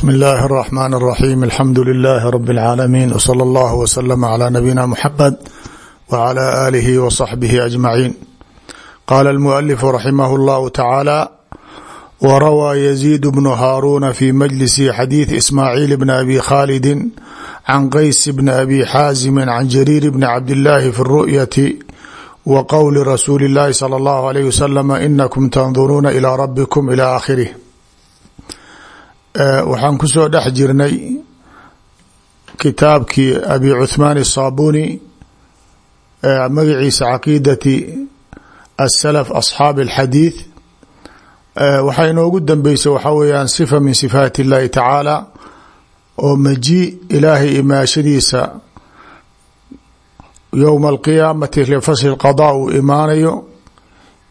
bsm اllahi الرحmn الرaxيm alxamdu لlh rb العaalamiin wslى اllah wslm عlى nabiyina mxamed wعlى alihi وصaxbihi aجmaciin qala اlmualifu raximah اllahu tacaala wrawى yزيid bn haaruna fi majlisi xadiiث ismaaciil bn abi khalidi can qays bn abi xaazimi can jariir bn cabdاllahi fi الru'yati wa qowli rasuuli اllahi slى اllah عalيه wslm inakum tanduruuna ilى rabikm ilى aakhirih waxaan kusoo dhex jirnay kitaabkii abi cuthmaan الصaabuni magaciisa caqiidati aلsalaf asxaabi اlxadiid waxaa inoogu dambeysay waxaa weeyaan sifa min sifaat اllahi tacaala oo maji ilaahay imaashadiisa yowma alqiyaamati lifasli اqaضاء uu imaanayo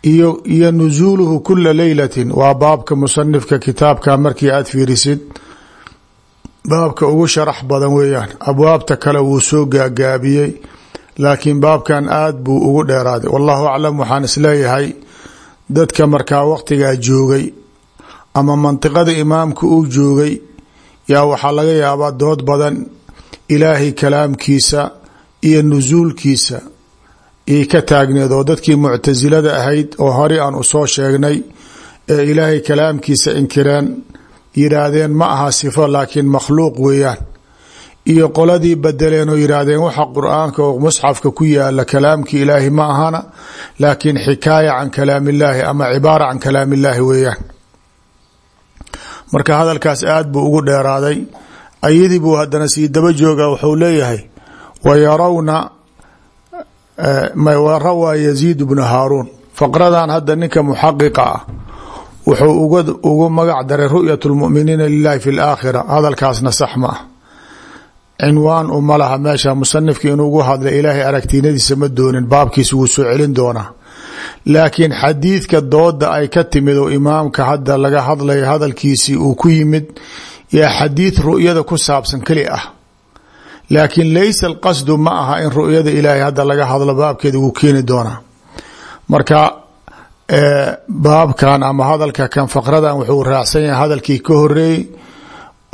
iyo iyo nusuuluhu kula leylati waa baabka musanifka kitaabka markii aada fiirisid. Baabka ugu sharax badan weeyaan. Abwaabta kale wuu soo gaagaabiyey laakiin baabkan aada buu ugu dheeraaday. Wallahu aclam waxaan is leeyahay dadka markaa waqtigaa joogay ama mantiqada imaamka uu joogay yaa waxaa laga yaabaa dood badan ilaahay kalaamkiisa iyo nusuulkiisa ii ka taagneed oo dadkii muctasilada ahayd oo horey aan u soo sheegnay ee ilaahay kalaamkiisa inkireen yidhaahdeen ma aha sifo laakiin makhluuq weeyaan. Iyo qoladii bedeleen oo yidhaahdeen waxa qur'aanka oo musxafka ku yaalla kalaamkii ilaahi ma ahana laakiin xikaaya can kalaamillaahi ama cibaara can kalaamillaahi weeyaan. Marka hadalkaas aada buu ugu dheeraaday. Ayadii buu haddana sii daba jooga wuxuu leeyahay wa yarawna rawaa yaziid bnu haaruun. Faqradan hadda ninka muxaqiqa ah wuxuu ugu magac daray ru'yat lmuminiina lilahi fi laakhira hadalkaasna sax ma ah cinwaan uma laha meesha musanifka inuu ugu hadlay ilaahay aragtinadiisa ma doonin baabkiisa wuu soo celin doonaa. Laakiin xadiidka dooda ay ka timid oo imaamka hadda laga hadlaya hadalkiisii uu ku yimid yaa xadiid ru'yada ku saabsan keli ah laakiin laysa alqasdu ma aha in ru'yada ilaahay hadda laga hadlo baabkeeda wuu keeni doonaa. Marka baabkan ama hadalka kan faqradan wuxuu raacsan yahay hadalkii ka horeeyey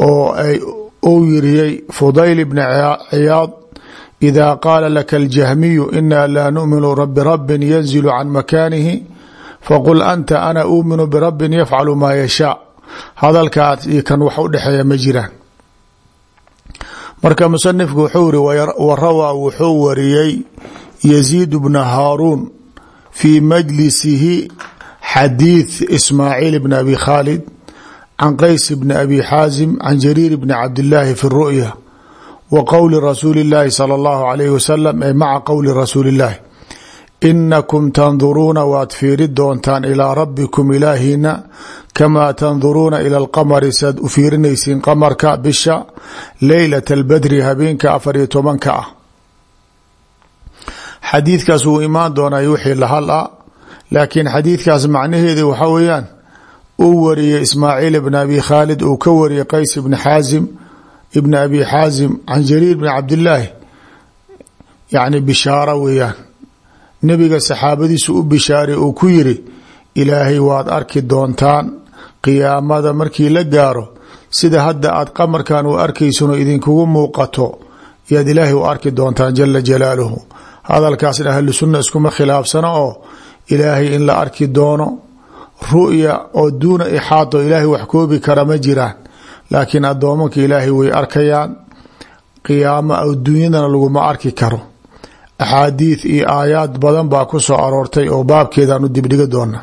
oo ay uu yiriyey fudayl bni ciyaad ida qaala laka aljahmiyu ina laa numinu birabin yanzilu can makaanihi faqul anta ana uuminu birabin yafcalu maa yashaa hadalkaas iyo kan wax u dhexeeya ma jiraan marka musanifku wuxuu iri warawaa wuxuu wariyey yaziid bna haaruun fii majlisihi xadiid ismaaciil bn abi khaalid can qays bni abi xaazim can jariir bni cabdillaahi fi ru'ya wa qowli rasuuli اllaahi salى اllahu alayh wasalam ee maca qowli rasuuli اllaahi inakum tanduruuna waad fiiri doontaan ilaa rabbikum ilaahina kamaa tanduruuna ila alqamari saad u fiirinaysiin qamarka bisha leylata albadri habeenka afar iyo tobanka ah xadiidkaas wuu imaan doonay wixii lahal ah laakiin xadiidkaas macnaheedu waxa weeyaan uu wariyey ismaaciil bn abi khaalid uu ka wariyey qays bni xaazim ibni abi xaazim can jariir bni cabdillaahi yacni bishaaro weeyaan nebiga saxaabadiisu u bishaaray uu ku yiri ilaahay waad arki doontaan qiyaamada markii la gaaro. Sida hadda aad qamarkan u arkaysun oo idinkugu muuqato yaad ilaahay u arki doontaan jala jalaaluhu. Hadalkaasna ahlu sunna iskuma khilaafsano oo ilaahay in la arki doono. Ru'ya oo duuna ixaato ilaahay wax koobi kara ma jiraan laakiin addoomanka ilaahay way arkayaan. Qiyaamo adduunyadana laguma arki karo axaadiid iyo aayaad badan baa ku soo aroortay oo baabkeedaan u dibdhiga doona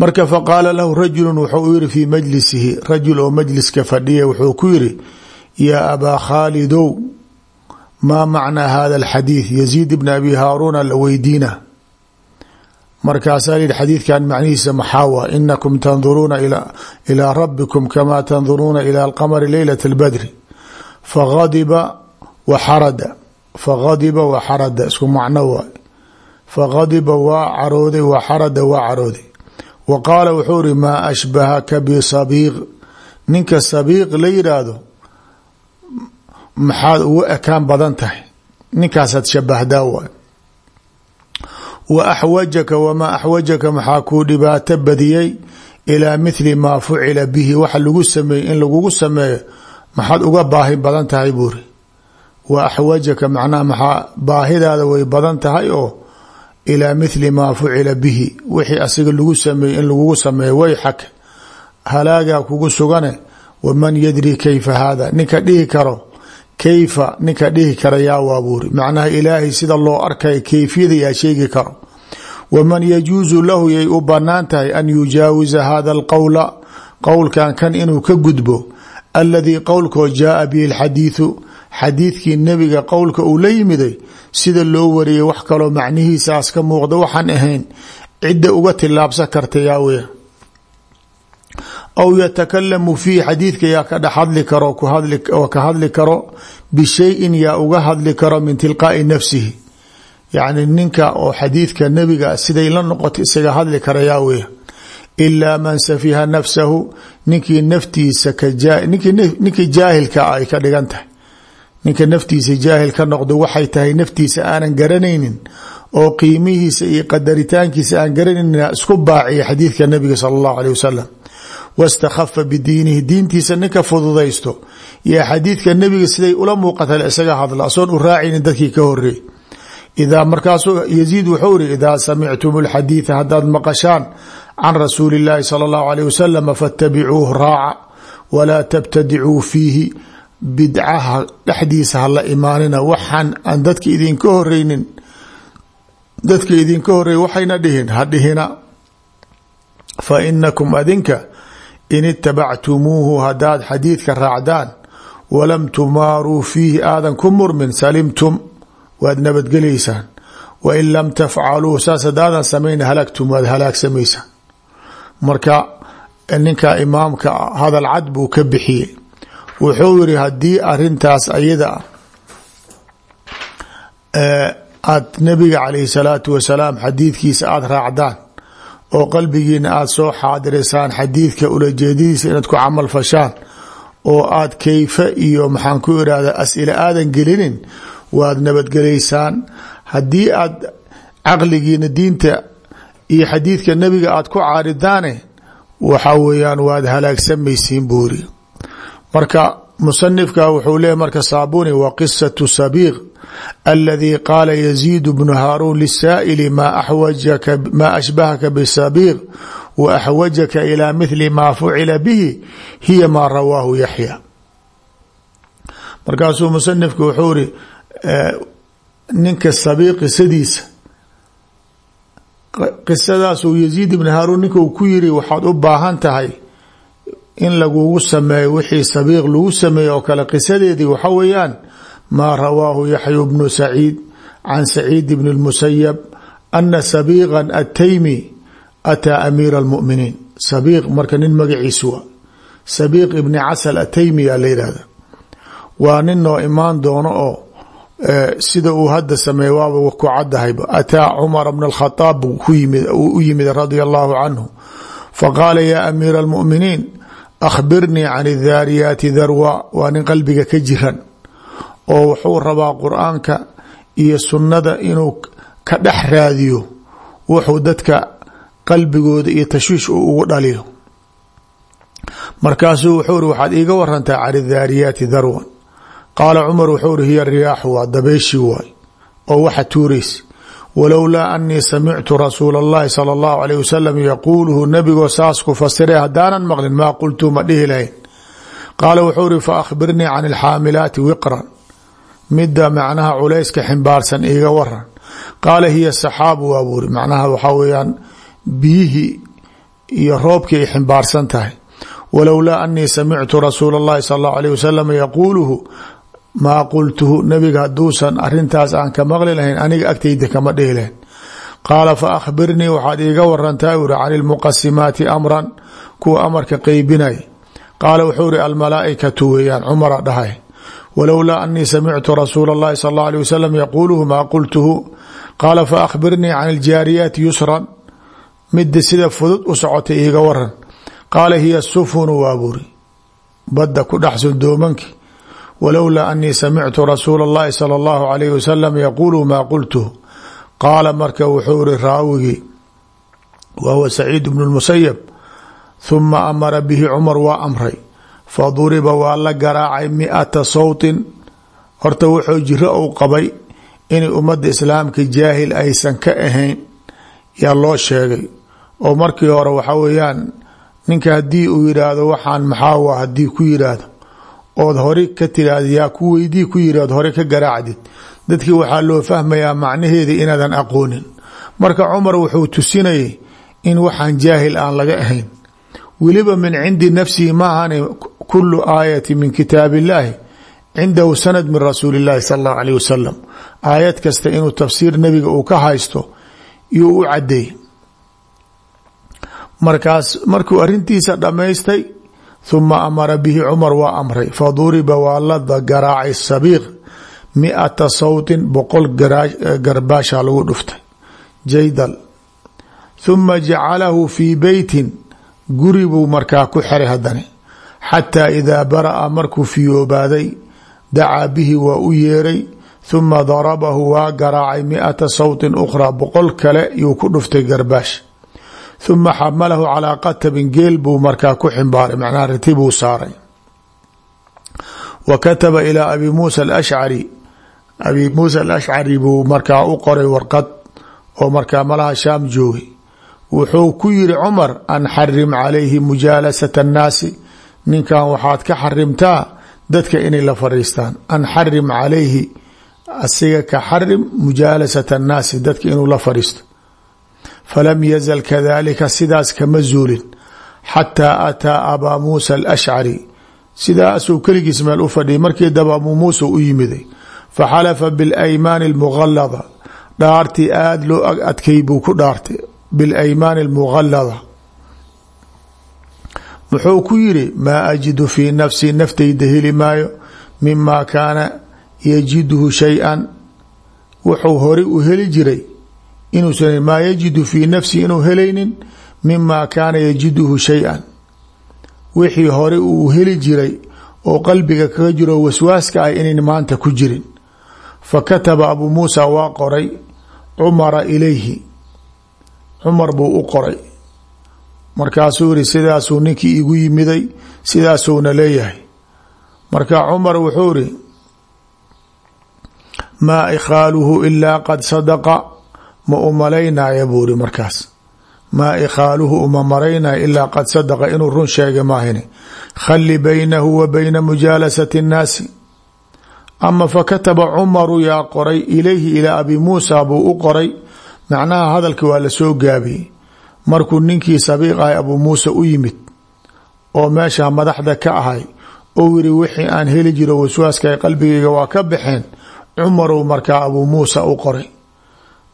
marka faqaala lahu rajulu wuxuu u yiri fii majlisihi. Rajul oo majliska fadhiya wuxuu ku yiri yaa abaa khaalidow maa macnaa hada alxadiid yaziid bna abi haaruuna la weydiina. Markaasaa yihi xadiidkan macnihiisa maxaawa inakum tanduruuna ilaa rabbikum kamaa tanduruuna ila alqamari leylata albadri. Fagadiba wa xarada fagadiba wa xarada isku macno waay fagadiba waa carooday wa xarada waa carooday wa qaala wuxuu iri maa ashbahaka bisabiiq ninka sabiiq la yidhaahdo maxaad ugu ekaan badan tahay ninkaasaad shabahdaa waay wa axwajaka wamaa axwajaka maxaa kuu dhibaato badiyey ilaa mithli maa fucila bihi waxa lagu sameeyey in lagugu sameeyo maxaad uga baahi badan tahay buuri wa axwajaka macnaha maxaa baahidaada way badan tahay oo ilaa mithli maa fucila bihi. Wixii asiga lagu sameeyey in lagugu sameeyo wayxak halaagaa kugu sugane waman yadri kayfa hada ninka dhihi karo kayfa ninka dhihi kara yaa waabuuri. Macnaha ilaahay sida loo arkayo kayfiyada yaa sheegi karo. Waman yajuusu lahu yay u bannaan tahay an yujaawiza hada alqowla qowlkan kan inuu ka gudbo aladii qowlkoo jaaa bihi lxadiidu xadiidkii nebiga qowlka uu la yimiday sida loo wariyay wax kaloo macnihiisaas ka muuqda waxaan ahayn cidda uga tilaabsan karta yaa aw yatakalamu fiihi xadiidka yaa ka dhex hadli karo oo ka hadli karo bishayin yaa uga hadli karo min tilqaai nafsihi. Yacni ninka oo xadiidka nebiga siday la noqoto isaga hadli kara yaa weya man safiha nafsahu ninkii naftiisa ninkii jaahilka ay ka dhigan ninka naftiisa jaahil ka noqdo waxay tahay naftiisa aanan garanaynin oo qiimihiisa iyo qadaritaankiisa aan garanaynin isku baaciya xadiidka nabiga sala allahu aleyh wasalam wastakhafa bidiinihi diintiisa ninka fududaysto. Iyo xadiidka nebiga siday ula muuqata isaga hadla asoon u raacaynin dadkii ka horeey idaa markaasuu yaziid wuxuu iri idaa samictum alxadiida haddaad maqashaan can rasuuli illaahi sala allahu aleyh wasalam faitabicuuh raaca walaa fiihi bidcaha dhexdiisa hala imaanina waxaan aan dadka idinka horeynin dadka idinka horeey waxayna dhihin ha dhihina fa inakum adinka in itabactumuuhu haddaad xadiidka raacdaan walam tumaaruu fiihi aadan ku murmin salimtum waad nabadgelaysaan. Wain lam tafcaluu saas hadaadan samayn halagtum waad halaagsamaysaan marka ninka imaamka hadal cad buu ka bixiyey wuxuu yiri haddii arintaas ayada aad nabiga calayhi salaatu wasalaam xadiidkiisa aada raacdaan oo qalbigiina aada soo xaadirisaan xadiidka ulajeedadiisa inaad ku camal fashaan oo aad kayfe iyo maxaan ku irahda as'ile aadan gelinin waad nabadgelaysaan haddii aad caqligiina diinta iyo xadiidka nebiga aad ku caaridaane waxa weeyaan waad halaagsamaysiin buuri marka musanifka wuxuu leeyahy marka saabuni wa qisatu sabiiq aladii qaala yaziid bnu haaruun lisaa'ili maa ashbahaka bisabiiq wa axwajaka ilaa mithli maa fucila bihi hiya maa rawaahu yaxya markaasuu musanifku wuxuu iri ninka sabiiq qisadiisa qisadaasuu yaziid ibn haaruun ninka uu ku yiri waxaad u baahan in lagugu sameeyo wixii sabiiq lagu sameeye oo kale qisadeedii waxa weeyaan maa rawaahu yaxya bnu saciid can saciid bn اlmusayab ana sabiiqa ataymi ataa amiira اlmuminiin sabiiq marka nin magaciisu waa sabiiq ibni casal ataymi aa la yihahda waa nin noo imaan doono oo sida uu hadda sameeye waaba ku cadahayba ataa cumara bna اlkhadaab u yimid radia allahu canhu faqaala ya amiira اlmuminiin akhbirnii can اdaariyaati darwa waa nin qalbiga ka jiran oo wuxuu rabaa qur'aanka iyo sunnada inuu ka dhex raadiyo wuxuu dadka qalbigooda iyo tashwiish uu ugu dhaliyo markaasuu wuxuu iri waxaad iiga warantaa can اdaariyaati darwan qaala cumar wuxuu iri hiya riyaaxu waa dabeeshi waay oo waxa tuuraysa walowlaa anii samictu rasuula اllahi salى اllahu alayh wasalam yaquuluhu nabigoo saas ku fasire haddaanan maqlin maa qultu ma dhihi lahayn qaala wuxuu iri faahbirnii can alxaamilaati wiqran midda macnaha culayska ximbaarsan iiga waran qaala hiya saxaabu waa buuri macnaha waxaa weeyaan biyihii iyo roobkii ay ximbaarsan tahay walowlaa anii samictu rasuula اllahi sal اllahu alayh wasalam yaquuluhu maa qultuhu nabiga hadduusan arintaas aan ka maqli lahayn aniga agtayda kama dhihi lahayn qaala fa akhbirnii waxaad iiga warantaa uri can ilmuqasimaati amran kuwa amarka qeybinay qaala wuxuu iri almalaaikatu weeyaan cumara dhahay walowlaa anii samictu rasuula اllahi sal اllahu alيh wasalam yaquuluhu maa qultuhu qaala fa akhbirnii can iljaariyaati yusran midda sida fudud u socotay iiga waran qaala hiya sufunu waa buri badda ku dhexsun doomanki walowlaa anii samictu rasuula اllahi salى اllahu alayh wasalam yaquuluhu maa qultuhu qaala marka wuxuu iri raawigii wa huwa saciid bnu اlmusayab huma amara bihi cumar waa amray fa duriba waa la garaacay mi-ata sawtin horta wuxuu jiro uu qabay inay ummadda islaamka jaahil aysan ka ahayn yaa loo sheegay oo markii hore waxa weeyaan ninka haddii uu yidhaahdo waxaan maxaawa haddii ku yidhaahdo ood hore ka tiraahda yaa ku weydii ku yidhahdo hore ka garaacdid. Dadkii waxaa loo fahmayaa macnaheeda inaadan aqoonin. Marka cumar wuxuu tusinayay in waxaan jaahil aan laga ahayn. Weliba min cindi nafsihi maahane kulu aayati min kitaab illaahi cindahu sanad min rasuuli illaahi sala allahu alayh wasalam aayad kasta inuu tafsiir nebiga uu ka haysto iyuu u cadeey markaas markuu arintiisa dhammaystay huma amara bihi cumar waa amray faduriba waa la garaacay sabiiq mi-ata sawtin boqol garbaasha lagu dhuftay jaydal huma jacalahu fii beytin guri buu markaa ku xiray haddana xataa idaa bara'a markuu fiyoobaaday dacaa bihi waa u yeeray huma darabahu waa garaacay mi-ata sawtin ukhraa boqol kale yuu ku dhuftay garbaash huma xamalahu calaa qatabin geel buu markaa ku ximbaaray macnaha riti buu saaray wa kataba ilaa abi muusa alashcari abi muusa alashcari buu markaa u qoray warqad oo markaa malaha shaam joogay wuxuu ku yiri cumar an xarim calayhi mujaalasata annaasi ninkan waxaad ka xarimtaa dadka inay la fariistaan an xarim calayhi asiga ka xarim mujaalasata annaasi dadka inuu la fariisto falam yazal kadalika sidaas kama zuulin xataa ataa abaa muusa alashcari sidaasuu keligiis meel u fadhiyay markii daba abuu muusa u yimiday faxalafa bilaymaani almuqallada dhaartii aada loo adkay buu ku dhaartay bilaymaani almuqallada wuxuu ku yidhi maa ajidu fii nafsii naftayda heli maayo mimaa kaana yajiduhu shay-an wuxuu u heli jiray inuusan maa yajidu fii nafsi inuu helaynin mima kaana yajiduhu shay-an. Wixii hore uu heli jiray oo qalbiga kaga jiro waswaaska ah inayn maanta ku jirin. Fa kataba abuu muusa waa qoray. Cumara ilayhi. Cumar buu u qoray. Markaasuu yihi sidaasuu ninkii igu yimiday sidaasuuna leeyahay. Marka cumar wuxuu iri maa ikhaaluhu ilaa qad sadaqa ma u malaynaya buu iri markaas. Maa ikhaaluhu uma maraynaya ilaa qad sadaqa inuu run sheega maahine khali baynahu wa bayna mujaalasati اnnaasi ama fakataba cumaru yaa qoray ilayhi ilaa abi muusa buu u qoray. Macnaha hadalka waa la soo gaabiyey markuu ninkii sabiiq ahay abuu muusa u yimid oo meesha madaxda ka ahay ou yiri wixii aan heli jiro waswaaska qalbigayga waa ka baxeen cumaru markaa abuu muusa u qoray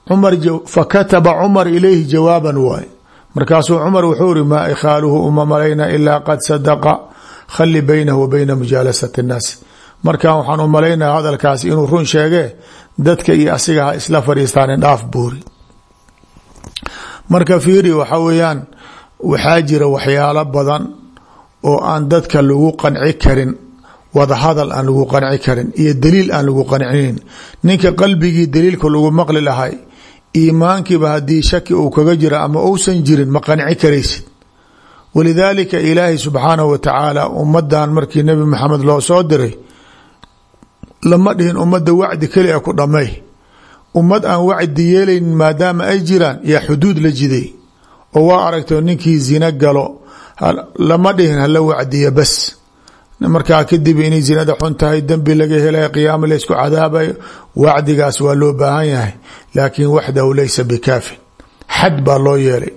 fakataba cumar ilayhi jawaaban waay. Markaasuu cumar wuxuu iri maa ikhaaluhu uma malayna ilaa qad sadaqa khali baynahu wa bayna mujaalasati اnnaasi markan waxaan u malaynaya hadalkaas inuu run sheegee dadka iyo asiga ha isla fadhiistaan dhaaf buuri. Marka fiiri waxa weeyaan waxaa jira waxyaalo badan oo aan dadka lagu qanci karin wadahadal aan lagu qanci karin iyo daliil aan lagu qancinin. Ninka qalbigii daliilka lagu maqli lahay iimaankiiba haddii shaki uu kaga jira ama uusan jirin ma qanci karaysid. Walidaalika ilaahay subxaanahu wa tacaala ummadan markii nebi maxamed loo soo diray lama dhihin ummadda wacdi kelia ku dhamay ummad aan wacdi yeelaynin maadaama ay jiraan yaa xuduud la jiday oo waa aragto ninkii zina galo lama dhihin hala wacdiya bas markaa kadib inay zinada xun tahay dembi laga helay qiyaamo laysku cadaabayo wacdigaas waa loo baahan yahay laakiin waxdahu laysa bikaafin. Xad baa loo yeelay.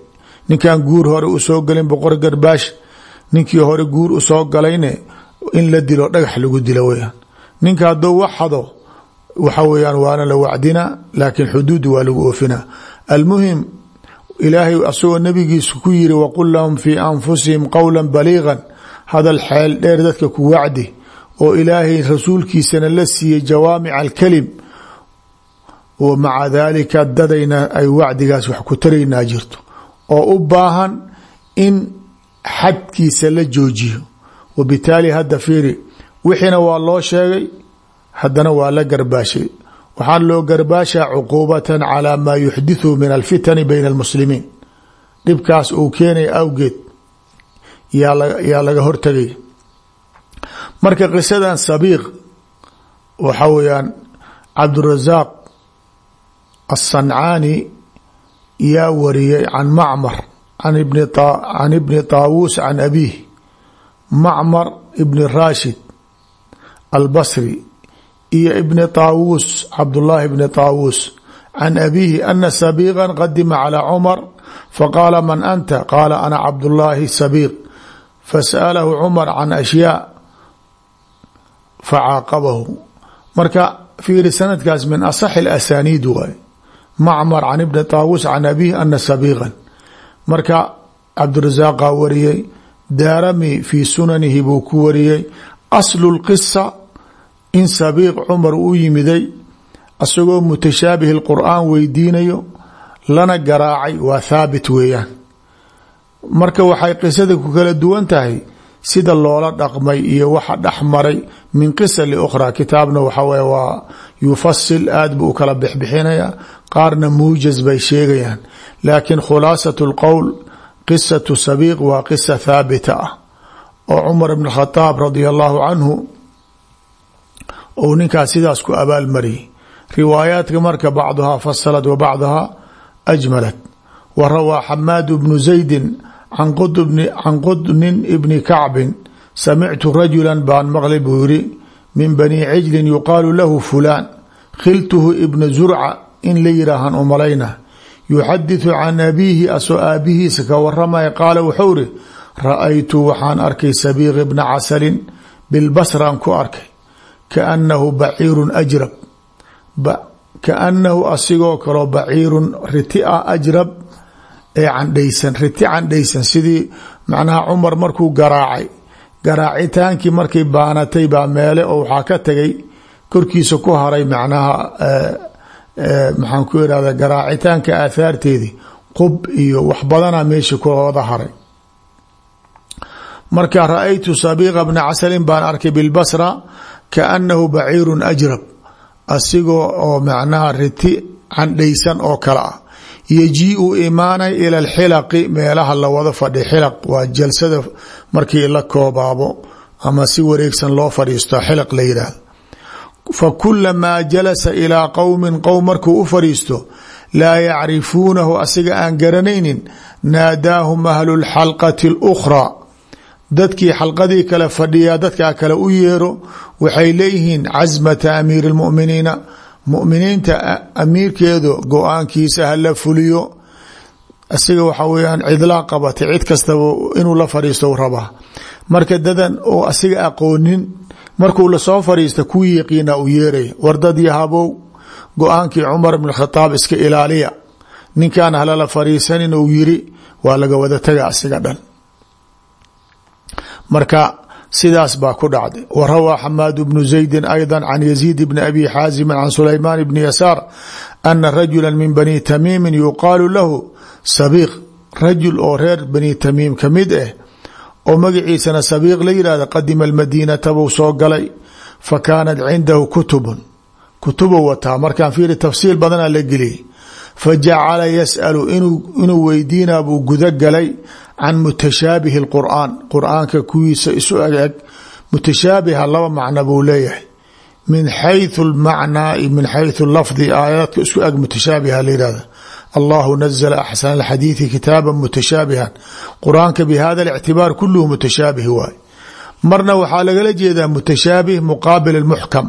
Ninkan guur hore u soo galin boqor garbaash ninkii hore guur u soo galayne in la dilo dhagax lagu dilo weyaan ninka hadduu wax waxa weyaan waana la wacdina laakiin xuduudi waa lagu oofina. Almuhim ilaahay asagoo nabigiisu ku yiri waqul lahum fii anfusihim qowla baliigan hadal xeel dheer dadka ku wacdi oo ilaahay rasuulkiisana la siiyey jawaamic alkalim wa maca daalika dadayna ay wacdigaas wax ku taraynaa jirto oo u baahan in xadkiisa la joojiyo. Wabitaali hadda fiiri wixiina waa loo sheegay haddana waa la garbaashay. Waxaa loo garbaashaa cuquubatan calaa maa yuxdithu min alfitani bayna almuslimiin. Dhibkaas uu keenaya awgeed yaa laga hortegay. Marka qisadan sabiiq waxa weeyaan cabdurasaaq aلsancaani yaa wariyay can macmar can ibni taawuus can abiih macmar ibni raashid albasri iyo ibni taawuus cabdullaahi ibni taawuus can abiihi ana sabiiqa qadima calى cumar faqaala man anta? Qaala ana cabdullaahi sabiiq fasأalahu cumar can ashyaa facaaqabahu marka fiiri sanadkaas min asaxi اlasaniid waay macmar can ibni taawuus can abiihi ana sabiiqan marka cabdirasaaqaa wariyey daarami fii sunanihi buu ku wariyey aslu lqisa in sabiiq cumar u yimiday asagoo mutashaabihi lqur'aan weydiinayo lana garaacay waa thaabit weeyaan marka waxay qisada ku kala duwan tahay sida loola dhaqmay iyo waxa dhex maray min qisa liukhraa kitaabna waxa weye waa yufasil aad buu u kala bixbixinaya qaarna muujaz bay sheegayaan. Laakiin khulaasat lqowl qisatu sabiiq waa qisa thaabita ah. Oo cumar bn khadaab radia allahu canhu ou ninkaas sidaas ku abaalmariyay riwaayaadka marka bacduhaa fasalat wa bacduhaa ajmalat. Wa rawaa xamaad bnu zaydin can qudnin ibni kacbin samictu rajula baan maqlay buu yiri min bani cijlin yuqaalu lahu fulaan khiltuhu ibna zurca in la yihaahan u malayna yuxadiثu can abiihi asoo aabihiisa ka waramaya qaala wuxuu iri ra'aytu waxaan arkay sabiiq ibna casalin bilbasraan ku arkay kaanahu baciirun ajrab kaanahu asigoo kaloo baciirun riti ah ajrab ee candhaysan riti candhaysan sidii macnaha cumar markuu garaacay. Garaacitaankii markay baanatay baa meele oo waxaa ka tagay korkiisa ku haray macnaha maxaan ku irahda garaacitaanka aahaarteedii qub iyo wax badana meesha kooda haray. Marka ra'aytu sabiiqa bna casalin baan arkay bilbasra kaanahu baciirun ajrab asigoo oo macnaha riti candhaysan oo kale ah yajiiu imaanay ila alxilaqi meelaha la wada fadhi xilaq waa jalsada markii la koobaabo ama si wareegsan loo fadhiisto xilaq la yidhaahdo fa kulamaa jalasa ilaa qowmin qowm markuu u fadhiisto laa yacrifuunahu asiga aan garanaynin naadaahum ahlu lxalqati اlukhraa dadkii xalqadii kale fadhiyaa dadkaa kale u yeero waxay leeyihiin casmata amiiri اlmuminiina muminiinta amiirkeedu go'aankiisa hala fuliyo asiga waxa weyaan cidlaa qabatay cid kastaba inuu la fadhiisto rabaa. Marka dadan oo asiga aqoonin markuu la soo fadhiista kuwii yaqiina u yeeraya wardad yahabow go'aankii cumar bn khadaab iska ilaaliya. Ninkaan halala fadhiisanin uu yiri waa laga wada taga asiga dhan. Marka sidaas baa ku dhacday. Wa rawaa xamaad bnu zaydi ayضa can yaziid bni abi xaazimi can sulaymaan bni yasaar ana rajula min bani tamiimi yuqaalu lahu sabiiq rajul oo reer bani tamiim ka mid ah oo magaciisana sabiiq la yihahda qadima almadiinata buu soo galay fa kaanat cindahu kutubun. Kutubu wataa markaan fiiri tafsiil badanaa la geliyay fa jacala yasalu inuu weydiina buu guda galay can mutashaabihi اlqur'aan qur'aanka kuwiisa isu eg eg mutashaabiha laba macno buu leeyahay min xayثu اlmacnaa min xayثu lafdi aayaadka isku eg mutashaabiha la yihahda allahu nazla axsan اlxadiiثi kitaaba mutashaabihan qur-aanka bihada اlictibaar kuluhu mutashaabih waay marna waxaa lagala jeedaa mutashaabih muqaabil اmuxkam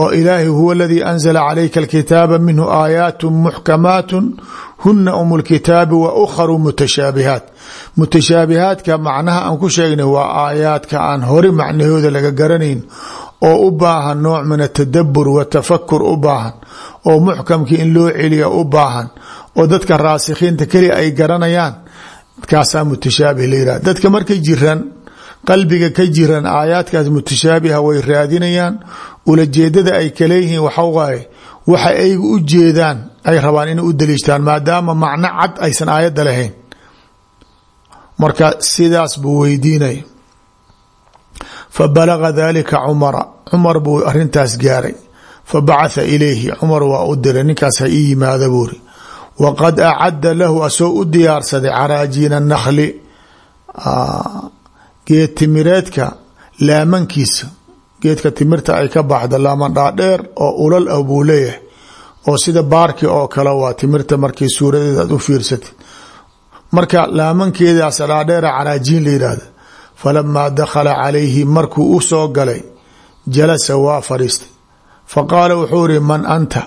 oo ilaahi huwa اladii anzla calayka اlkitaaba minhu aayaat muxkamaat huna um اlkitaabi wa ukharu mutashaabihaat mutashaabihaadka macnaha aan ku sheegnay waa aayaadka aan hore macnahooda laga garanayn oo u baahan nooc min atadabur wa tafakur u baahan oo muxkamkii in loo celiya u baahan oo dadka raasikhiinta keli ay garanayaan kaasaa mutashaabih la yihah dadka markay jiran qalbiga ka jiran aayaadkaas mutashaabiha way raadinayaan ulajeedada ay kaleeyihiin waxa waaye waxa ayga u jeedaan ay rabaan inay u daliishtaan maadaama macno cad aysan aayadda lahayn. Marka sidaas buu weydiinaya fa balaga dalika cumara cumar buu arintaas gaaray. Fa bacatha ilayhi cumar waa u diray ninkaas ha ii yimaada buuri. Waqad acadda lahu asoo u diyaarsaday caraajiina nakhli geed timireedka laamankiisa geedka timirta ay ka baxda laaman dhaadheer oo ulal ah buu leeyahay. Oo sida baarki oo kale waa timirta markii suuradeeda u fiirsatid. Marka laamankeedaas dhaadheera caraajiin la yidhaahda falamaa dakhala calayhi markuu u soo galay jalasa waa fadhiistay fa qaala wuxuu ihi man anta?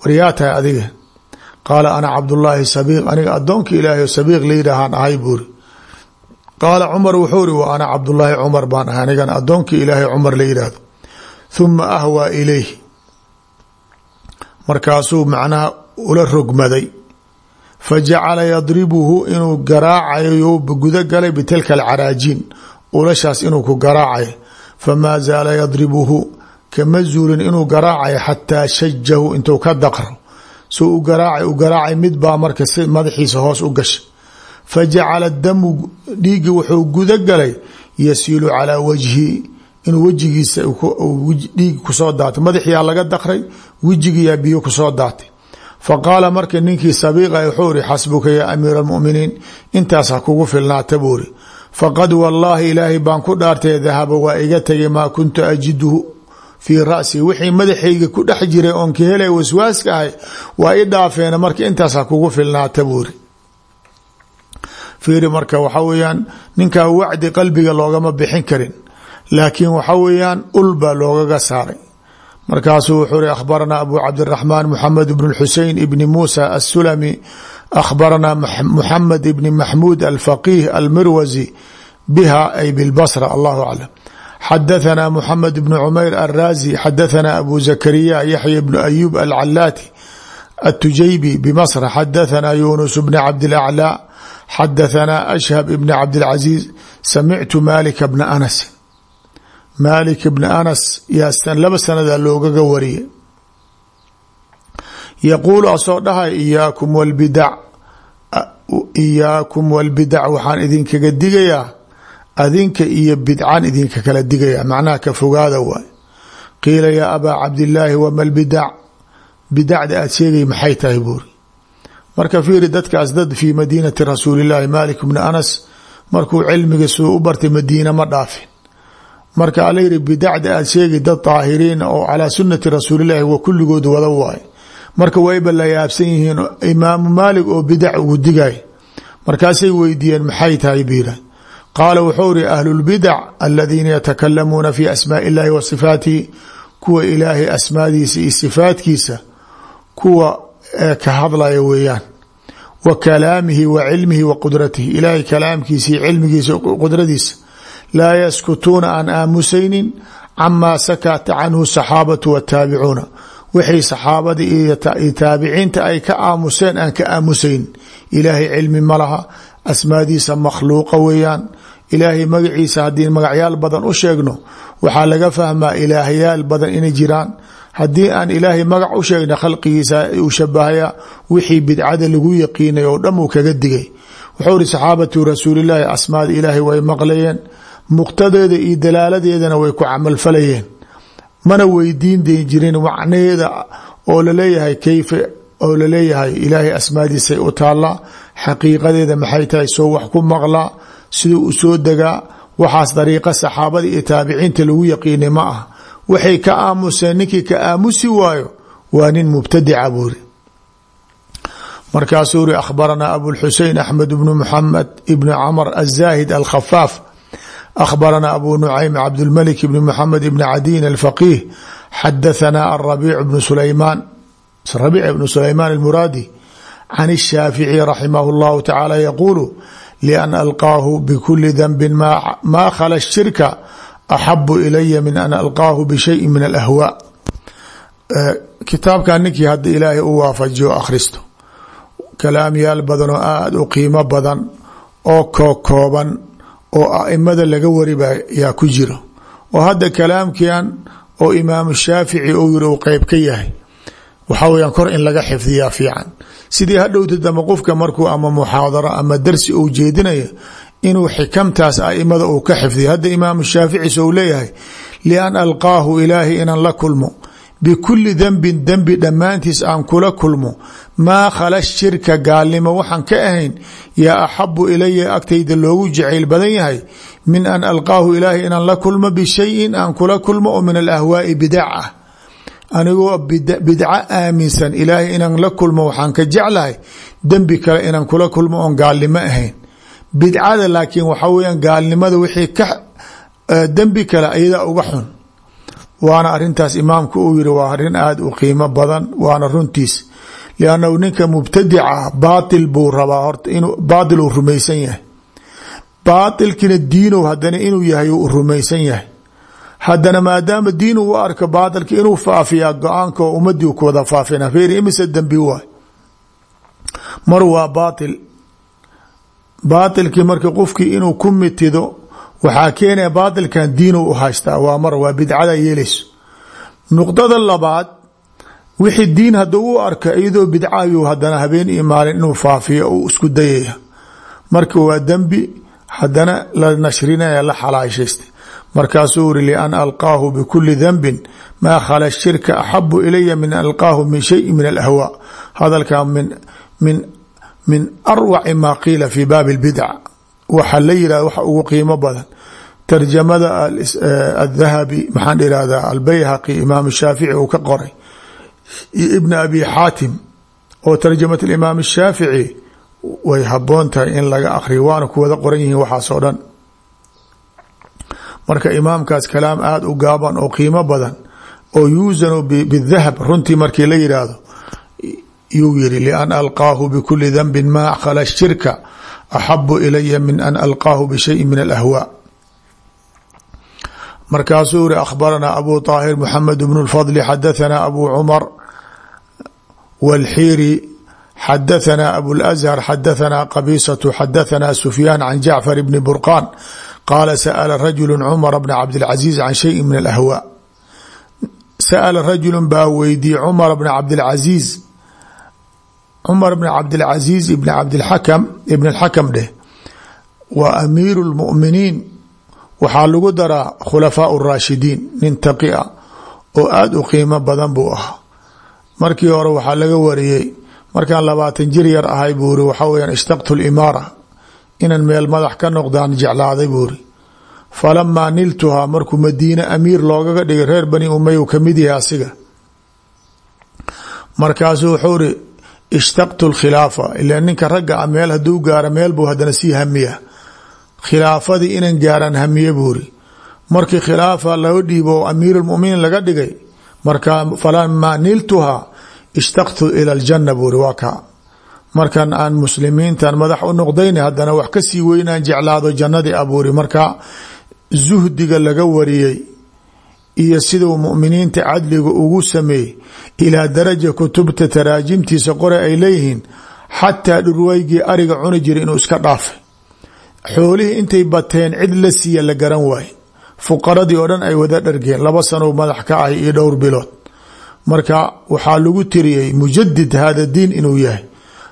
Waryaa tahay adiga? Qaala ana cabdullaahi sabiiq aniga addoonka ilaahay oo sabiiq la yidhaahaan ahay buuri qaala cumar wuxuu iri wa ana cabdullaahi cumar baan ahay anigana addoonkii ilaahay cumar la yidhaahdo. Huma ahwaa ilayhi. Markaasuu macnaha ula rogmaday. Fa jacala yadribuhu inuu garaacayo guda galay bitilka alcaraajiin ulashaas inuu ku garaacayo. Famaa zaala yadribuhu kama zuulin inuu garaacayo xataa shajahu intuu ka daqro. So u garaacay u garaacay mid baa marka madaxiisa hoos u gashay fa jacala damu dhiiggi wuxuu guda galay yasiilu calaa wajhi inuu wejigiisa dhiig ku soo daatay. Madaxiyaa laga daqray wejigiyaa biyo ku soo daatay. Fa qaala marka ninkii sabiiqa wuxuu iri xasbuka yaa amiira almuminiin intaas ha kugu filnaata buuri faqad wallaahi ilaahay baan ku dhaartay waa iga tegay maa kuntu ajiduhu fii ra'si. Wixii madaxayga ku dhex jiray oon ka waswaaska ahay waa i dhaafeena marka intaas ha kugu filnaata buuri fiiri marka waxa weeyaan ninkaa wacdi qalbiga loogama bixin karin. Laakiin waxa weeyaan ul baa loogaga saaray. Markaasuu wuxuu ri akhbaranaa abu cabdiraxmaan moxamed bn xusein ibni muusa assulami. Akhbaranaa moxamed ibni maxmuud alfaqiih almirwasi biha ay bilbasra allahu حدثنا xadahanaa بن bnu cumayr alraazi. Xadahanaa abu zakariya yaxya bnu ayuub alcalaati atujaybi bimasra xadahanaa yuunus bni cabdilaclaa xadaثna ashhab bn cabdilcaziiz samictu malika bna anas malik bn anas yaa laba sanada loogaga wariye yaquulu asoo dhahay iyaakum wlbidac iyaakum wاlbidac waxaan idinkaga digayaa adinka iyo bidcan idinka kala digaya macnaha ka fogaada waay qiila yaa abaa cabdillaahi wama lbidac bidacda aad sheegay maxay tahay buuri marka fiiri dadkaas dad fii madiinati rasuulillaahi malik bni anas markuu cilmiga suu u bartay madiina ma dhaafin. Marka ala yihi bidacda aad sheegay dad daahiriin oo calaa sunati rasuulillaahi wa kulligood wada waay. Marka wayba la yaabsan yihiin imaamu maalik oo bidac ugu digay. Markaasay weydiiyeen maxay tahay biira? Qaala wuxuu iri ahlu lbidac aladiina yatakalamuuna fi asmaai illahi wa sifaatihi kuwa ilaahay asmaadiisa iyo sifaatkiisa kuwa ka hadlaya weeyaan. Wa kalaamihi wa cilmihi wa qudratihi. Ilaahay kalaamkiisa iyo cilmigiisa qudradiisa laa yaskutuuna aan aamusaynin camaa sakata canhu saxaabatu wataabicuuna waxay saxaabada iyo taabiciinta ay ka aamuseen aan ka aamusayn. Ilaahay cilmi ma laha. Asmaadiisa makhluuqa weeyaan. Ilaahay magaciisa haddii magacyaal badan u sheegno waxaa laga fahmaa ilaahyaal badan inay jiraan haddii aan ilaahay magac u sheegna khalqigiisa uu shabahaya wixii bidcada lagu yaqiinay oo dhan uu kaga digay. Wuxuu iri saxaabatu rasuulilaahi asmaada ilaahay way maqlayeen muqtadeeda iyo dalaaladeedana way ku camalfalayeen mana weydiin jirin macnaheeda oo la leeyahay kayfa oo la leeyahay ilaahay asmaadiisay u taallaa xaqiiqadeeda maxay tahay? Soo wax ku maqlaa siduu u soo degaa. Waxaas dariiqa saxaabada iyo taabiciinta lagu yaqiinay ma ah waxay ka aamuseen ninkii ka aamusi waayo waa nin mubtadica buuri markaasuu ri akhbaranaa abulxusein axmed bnu muxamed ibni camr azaahid alkhafaaf akhbaranaa abu nucaym cabdulmalik bni muxamed ibni cadiin alfaqiih xadahanaa arabiic bnu sulaymaan rabiic bnu sulaymaan almuraadi can الshaafici raximah اllahu tacaala yaquulu lian alqaahu bkuli danbi maa khala shirka axabu ilaya min an alqaahu bishayi min alahwaa kitaabkan ninkii hadda ilaahay u waafajiyo akhristo kalaamyaal badan oo aada u qiimo badan oo kookooban oo aimada laga wariba yaa ku jiro oo hadda kalaamkian oo imaamu shaafici uu yiri uu qeyb ka yahay waxaa weyaan kor in laga xifdiyaa fiican sidii hadhowta dambe qofka markuu ama muxaadaro ama darsi uu jeedinayo inuu xikamtaas aimada uu ka xifdiyo. Hadda imaamu shaafici sou leeyahay lian alqaahu ilaahay inaan la kulmo. Bikuli dembin dembi dhammaantiis aan kula kulmo. Maa khala shirka gaalnimo? Waxaan ka ahayn yaa axabu ilaya agtayda loogu jacayl badan yahay. Min an alqaahu ilaahay inaan la kulmo? Bishayin aan kula kulmo oo min alahwaai bidac ah anigoo bidco aaminsan ilaahay inaan la kulmo waxaan ka jeclahay. Dembi kale inaan kula kulmo oon gaalnimo ahayn bidcada laakiin waxaa weyaan gaalnimada wixii ka dembi kale ayadaa uga xun. Waana arintaas imaamku uu yiri waa arrin aada u qiimo badan waana runtiis. Liannahu ninka mubtadica baatil buu rabaa horta inuu baatil uu rumaysan yahay. Baatilkina diinow haddana inuu yahay uu rumaysan yahay. Haddana maadaama diin u arko baatilka inuu faafiyaa go'aanka oo ummadii faafina feeri imise dembi waay. Mar waa baatil baatilkii marka qofkii inuu ku mitido waxaa keenaya baatilkan diinu u haystaa. Waa mar waa bidcada yeelayso nuqdada labaad wixii diin hadduu u arka iyadoo bidcayu hadana habeen iyo maalin inuu faafiyo uu isku dayaya. Marka waa dembi haddana la nashrinaya la xalaashaystay. Markaasuu uri lian alqaahu bikuli denbin maa khala shirka axabu ilaya min alqaahu min shayi min alahwaa hadalka min min min arwaci maa qiila fi baabi اlbidca waxa la yihahda waxa ugu qiimo badan tarjamada adhahabi maxaan irahdaa albayhaqi imaam shaafici uu ka qoray iyo ibn abi xaatim oo tarjamat imaam shaafici way haboon tahay in laga akriyo waana ku wada qoran yihiin waxaas dhan. Marka imaamkaas kalaam aada u gaaban oo qiimo badan oo yuusanu bidahab runtii markii la yidhaahdo yuu yiri lian alqaahu bikuli denbin maa khala shirka axabu ilaya min an alqaahu bishayin min alahwaa markaasuu iri akhbaranaa abu طaahir mxamed bn اlfadl xadahanaa abu cumar wاlxiiri xadahanaa abulأzhar xadahanaa qabiisatu xadahanaa sufyaan can jacfar bni burqaan qaala sa'la rajulu cumara bna cabdilcaziiz can shayin min alahwaa sa'la rajulu baa weydiye cumara bna cabdilcaziiz cumar bn cabdilcaziiz ibn cabdilxakam ibn alxakam dheh waa amiiru lmuminiin waxaa lagu daraa khulafaau raashidiin nin taqi a oo aada u qiimo badan buu ahaa. Markii hore waxaa laga wariyey markaan labaatan jir yar ahay buu ri waxaa weyaan ishtaqtu limaara inan meel madax ka noqdaan jeclaaday buu ri falamaa niltuhaa markuu madiine amiir loogaga dhigay reer bani umayu ka mid yahay asiga. Markaasuu wuxuu ishtaqtu lkhilaafa ila ninka ragga a meel haduu gaaro meel buu haddana sii hamiya khilaafadii inan gaaran hamiye buuri markii khilaafa loo dhiibo oo amiir lmuminiin laga dhigay marka falamaa niltuhaa ishtaqtu ila aljanna buuri waa kaa. Markan aan muslimiintan madax u noqdayn haddana wax ka sii weynaan jeclaado jannadii abuuri marka zuhdiga laga wariyey iyo siduu muminiinta cadliga ugu sameeyey ilaa daraja kutubta taraajimtiisa qore ay leeyihiin xataa dhurwaygii ariga cuni jira inuu iska dhaafay. Xoolihii intay bateen cid la siiya la garan waaye fuqaradii oo dhan ay wada dhargeen laba sano madax ka ahay iyo dhowr bilood. Marka waxaa lagu tiriyey mujadid hada diin inuu yahay.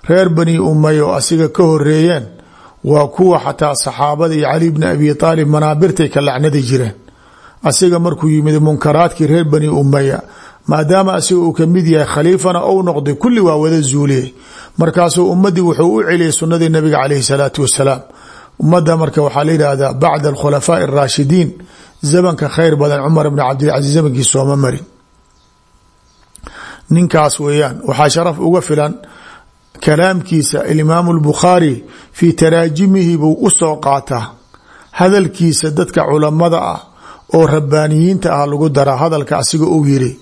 Reer bani umay oo asiga ka horeeyeen waa kuwa xataa saxaabada iyo cali bni abi aalib manaabirtay ka lacnadi jireen asiga markuu yimid munkaraadkii reer bani umaya maadaama asiga uu ka mid yahay khaliifana ou noqday kulli waa wada zuuliyey markaasuu ummadii wuxuu u celiyey sunadii nabiga caleyhi salaatu wasalaam. Ummadda marka waxaa la yidhaahdaa bacda alkhulafaaءi araashidiin zamanka khayr badan cumar bni cabdilcaziiz zamankii sooma marin. Ninkaas weeyaan waxaa sharaf uga filan kalaamkiisa alimaamu اlbukhaari fii taraajimihi buu soo qaataa. Hadalkiisa dadka culamada ah oo rabbaaniyiinta ah lagu daraa hadalka asiga uu yiri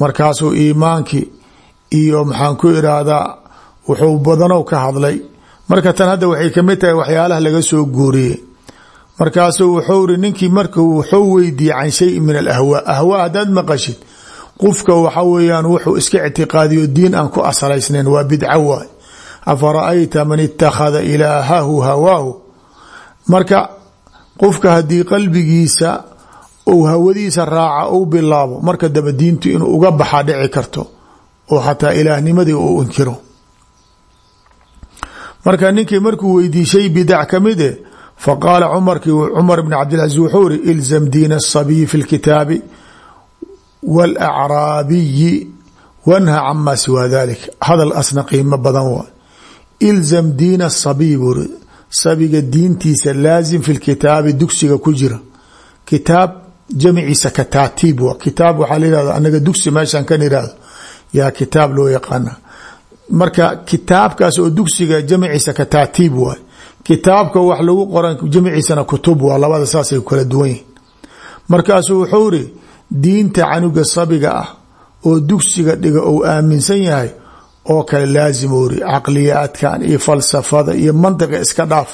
markaasuu iimaankii iyo maxaan ku iraahdaa wuxuu badanow ka hadlay. Marka tan hadda waxay ka mid tahay waxyaalaha laga soo guuriyey. Markaasuu wuxuu iri ninkii marka wuxuu weydiiyey can shayin min alahwaa ahwaa haddaad maqashid qofka waxa weeyaan wuxuu iska ictiqaadiyo diin aan ku asalaysnayn waa bidco waay. Afara'ayta man itakhada ilaahahu hawaahu? Marka qofka haddii qalbigiisa uu hawadiisa raaca uu bilaabo marka daba inuu uga baxa dhici karto oo xataa ilaahnimadii uu inkiro. Marka ninkii markuu weydiishay bidac ka mid e faqaala cumarkii cumar bn cabdilcaziz wuxuu iri ilzam diina asabiyi fi lkitaabi wاlacraabiyi wanha camaa siwaa dalik hadal asna qiimo badan waa ilzam diina sabiy buuri sabiga diintiisa laazim fi lkitaabi dugsiga ku jira jamciisa kataatiib wa kitaab waxaa la yihahda anaga dugsi meeshan kan ihahdo yaa kitaab loo yaqaana. Marka kitaabkaas oo dugsiga jamciisa kataatiib waay kitaabka wax lagu qoran jamciisana kutub waa labada saasay kala duwan yihiin markaasuu wuxuu iri diinta canuga sabiga ah oo dugsiga dhiga ou aaminsan yahay oo kale laazim uri caqliyaadkan iyo falsafada iyo mantiqa iska dhaaf.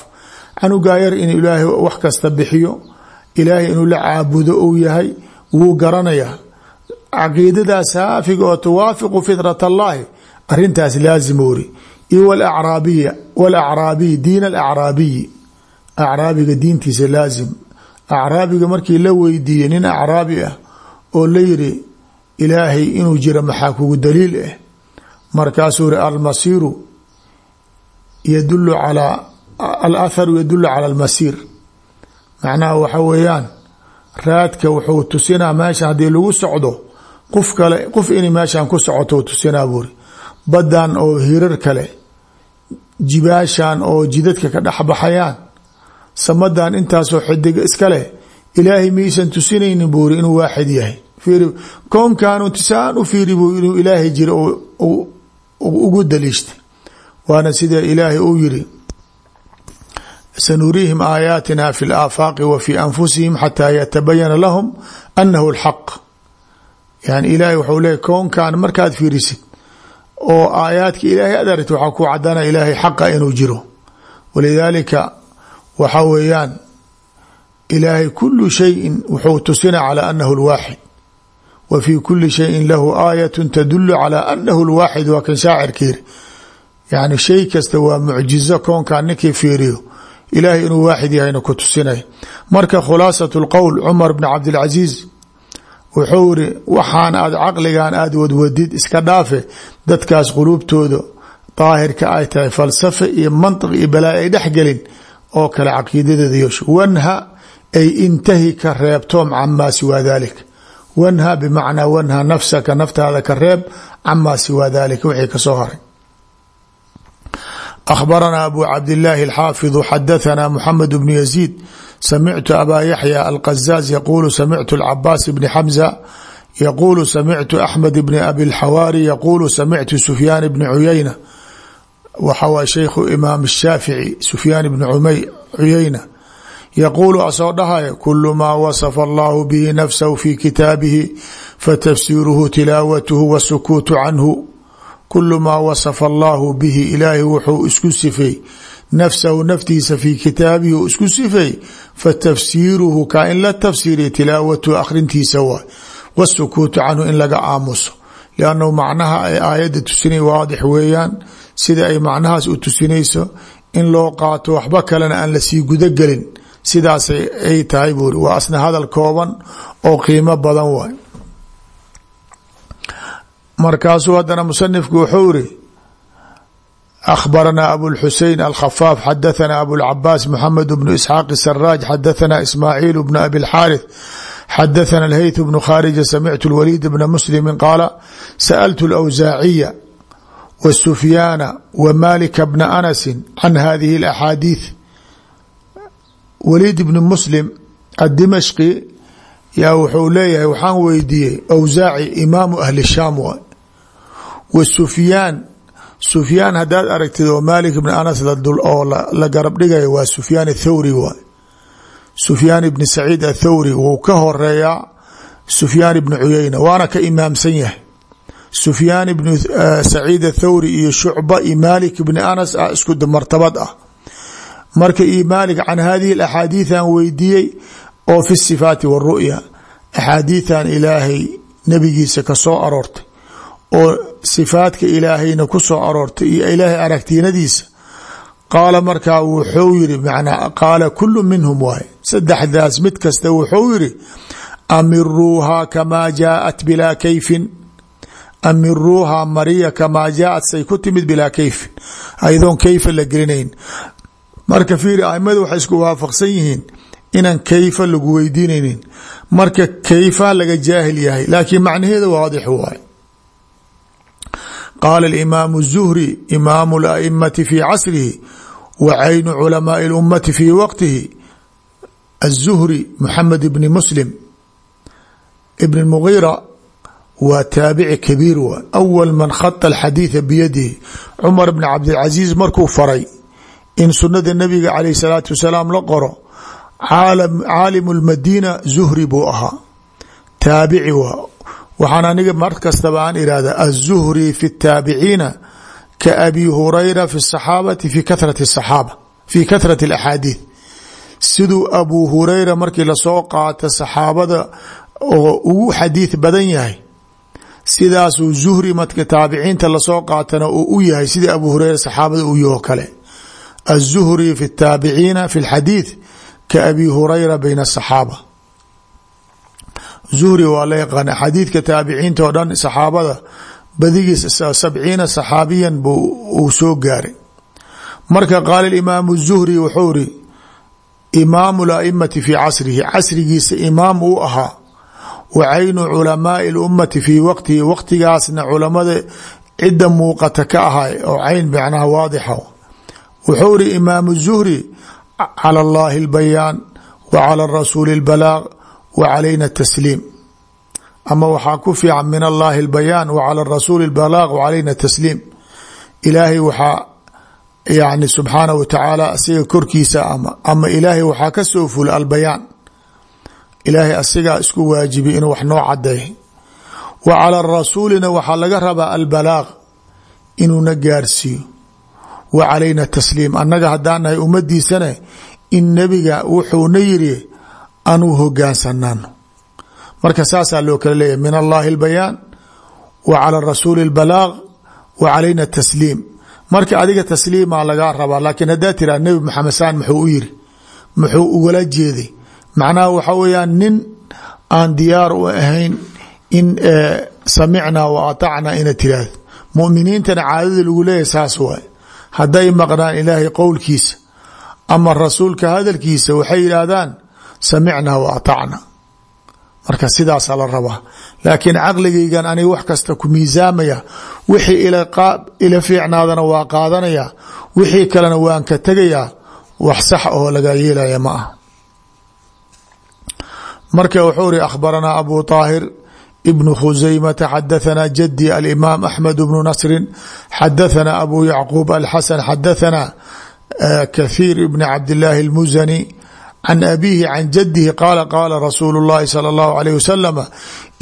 Canugaa yar in ilaahay wax kasta bixiyo ilaahay inuu la caabudo ou yahay wuu garanayaa caqiidadaa saafiga oo tuwaafiqu fitrat allahi arintaas laazim uri iyo wlacraabiya wlacraabiy diin alacraabiyi acraabiga diintiisa laazim. Acraabiga markii la weydiiyey nin acraabi ah oo la yiri ilaahay inuu jiro maxaa kugu daliil ah markaasuu ri almasiiru yadulu calaa alatharu yadulu cala almasiir macnaha waxa weeyaan raadka wuxuu tusinaa meeshan haddii lagu socdo qof kale qof inay meeshan ku socoto tusinaa buuri badan oo hirar kale jibaashan oo jidadka ka dhexbaxayaan samadan intaasoo xidiga iska leh ilaahay miyaysan tusinaynin buuri inuu waaxid yahay. Fiiri koonkaanu tisaan u fiiri buu inuu ilaahay jira ugu daliishtay. Waana sida ilaahay uu yiri sanuriihim aayaatina fi laafaaqi wa fi anfusihim xataa yatabayana lahum anahu lxaq yani ilaahay waxau leeya koonkan markaad fiirisid oo aayaadka ilaahay ad aragti waxaa ku cadana ilaahay xaqa inuu jiro walidaalika waxa weeyaan ilaahay kulu shayin wuxuu tusina calى anahu lwaaxid wa fi kuli shayin lahu aayat tadulu calى anahu lwaaxid waa kan shaacirka yiri yani shay kasta waa mucjizo koonkan ninkii fiiriyo ilaahay inuu waaxid yahayna ku tusinay. Marka khulaasaة اlqowl cumar bn cabdilcaziiz wuxuu iri waxaan aad caqligan aada wadwadid iska dhaafe dadkaas quluubtooda. Daahirka ay tahay falsafa iyo mantiq iyo balaa ay dhexgelin oo kale caqiidadeeda yeesho. Wanha ay intahi ka reebtoom camaa siwaa dalik wanha bimacnaa wanha nafsaka naftaada ka reeb camaa siwaa dalika wixii ka soo haray akhbaranaa abu cabdillaahi alxaafidu xadathana muxamed bnu yaziid samictu abaa yaxya alqazaaz yaquulu samictu alcabaas bni xamza yaquulu samictu axmed bni abi lxawaari yaquulu samictu sufyaan bni cuyayna waxa waa shaykhu imaam shaafici sufyaan bni cuyayna yaquulu asoo dhahaya kulu maa wasafa allahu bihi nafsahu fi kitaabihi fatafsiiruhu tilaawatuhu wasukuutu canhu kulu maa wasafa allahu bihi ilaahay wuxuu isku sifay. Nafsahu naftiisa fi kitaabihi u isku sifay. Fatafsiiruhu ka in la tafsiiriya tilaawatuhu akhrintiisa waay wasukuutu canhu in laga aamuso. Liannahu macnaha ay aayadda tusinay waadix weeyaan sida ay macnahaas u tusinayso in loo qaato waxba kalena aan la sii gudagelin. Sidaas ay tahay buuri waa hadal kooban oo qiimo badan waay markaasuu haddana musanifku wuxuu iri akhbaranaa abulxusein alkhafaaf xadathana abulcabaas moxamed bnu isxaaq saraaj xadathana ismaaciil bnu abi lxaarith xadathana alhayth bnu khaarija samictu lwaliid bna muslimi qaala sa'altu lawsaaciya wa sufyaana wa malika bna anasi can hadihi alaxaadiith waliid bni muslim addimashqi yaa wuxuu leeyahay waxaan weydiiyey awsaaci imaamu ahli shaam waay wa sufyaan. Sufyaan haddaad aragtid oo malik bni anas oo la garab dhigaya waa sufyaan athawri waay. Sufyaan ibni saciid athawri wuu ka horeeyaa sufyaan ibni cuyeyna waana ka imaamsan yahay. Sufyaan ibni saciid athawri iyo shucba iyo malik ibni anas ah isku martabad ah. Marka io maalik can hadihi axaadiian weydiiyey oo fi sifaati waru'ya axaadiian ilaahay nabigiisa ka soo aroortay oo sifaadka ilaahayna ku soo aroortay iyo ilaahay aragtiinadiisa qaala markaa wuxuu yiri manaa qaala kulu minhum waaye saddexdaas mid kasta wuxuu yiri amiruuhaa kamaa jaaat bilaa kayfin amiruuhaa mariya kamaa jaaat say ku timid bilaa kayfin ayadoon kayfa la gelinayn. Marka fiiri aimadu waxay isku waafaqsan yihiin inaan kayfa lagu weydiinaynin. Marka kayfa laga jaahil yahay laakiin macnaheeda waadix waay qaala imaamu zuhri imaamu aimati fi casrihi wa caynu culamaai ummati fi waqtihi azuhri muxamed ibni muslim ibn mugira waa taabici kabiir wa awal man khata alxadiida biyadihi cumar bn cabdilcasiis markuu faray in sunada nabiga calayh salaatu wasalaam la qoro caalimu lmadiina zuhri buu ahaa taabici waa waxaan aniga mar kastaba aan irahda aلzuhri fi الtaabiciina ka abi hurayra fi الصaxaabati fi kahrati الصaxaaba fi kahrati اlaxaadiid siduu abu hurayra markii lasoo qaata saxaabada oo ugu xadiid badan yahay sidaasuu zuhri marka taabiciinta lasoo qaatana uu u yahay sidii abu hureyra saxaabada uu yaho kale aلzuhri fi الtaabiciina fi اlxadiid ka abi hurayra bayna الصaxaaba zuhri waa la yaqaana xadiidka taabiciinta oo dhan saxaabada badigiisa sabciina saxaabiyan b uu soo gaaray. Marka qaala imaamu zuhri wuxuu ri imaamu laimati fii casrihi. Casrigiisa imaam uu ahaa. Wacaynu culamaai lummati fii waqtihi waqtigaasna culamada cidda muuqata ka ahay oo cayn macnaha waadixa. Wuxuu ri imaamu zuhri cala allahi اlbayaan wa cala rasuuli wa calayna tasliim. Ama waxaa ku fiican min allahi albayaan wa cala rasuuli albalaaq wa calayna tasliim. Ilaahay waxaa yani subxaana wa tacaala asiga korkiisa ama ama ilaahay waxaa ka soo ful albayaan. Ilaahay asigaa isku waajibiy inuu wax noo cadeey wa cala rasuulina waxaa laga rabaa albalaaq inuuna gaarsiiyo. Wa calayna tasliim. Annaga haddaanahay ummadiisane in nebiga wuxuuna yiri anuu hogaansanano marka saasaa loo kala leeyahy min allahi اlbayaan wa calى rasuuli اlbalaaq wa calayna tasliim marka adiga tasliima lagaa rabaa laakiin haddaa tiraa nebi maxamed saan muxuu u yiri muxuu ugala jeeday macnaha waxa weeyaan nin aan diyaar u ahayn in samicnaa wa atacnaa ina tiraahdo muminiintana caadada lagu leeyahy saas waay hadday maqnaan ilaahay qowlkiisa ama rasuulka hadalkiisa waxay yidhaahdaan samicnaa wa atacna marka sidaasa la rabaa laakiin caqligaygan aniga wax kasta ku miisaamaya wixii ila fiicnaadana waa qaadanaya wixii kalena waan ka tegayaa wax sax oo laga yeelaya ma ah marka wuxuu iri akhbaranaa abu طaahir ibn khusaymata xadathana jadي alimaam axmed bnu nasri xadathana abu yacquub alxasan xadathana kathiir ibn cabdillaahi اlmusani can abihi can jadihi qaala qaala rasuulu اllahi salى اllahu alayh wasalam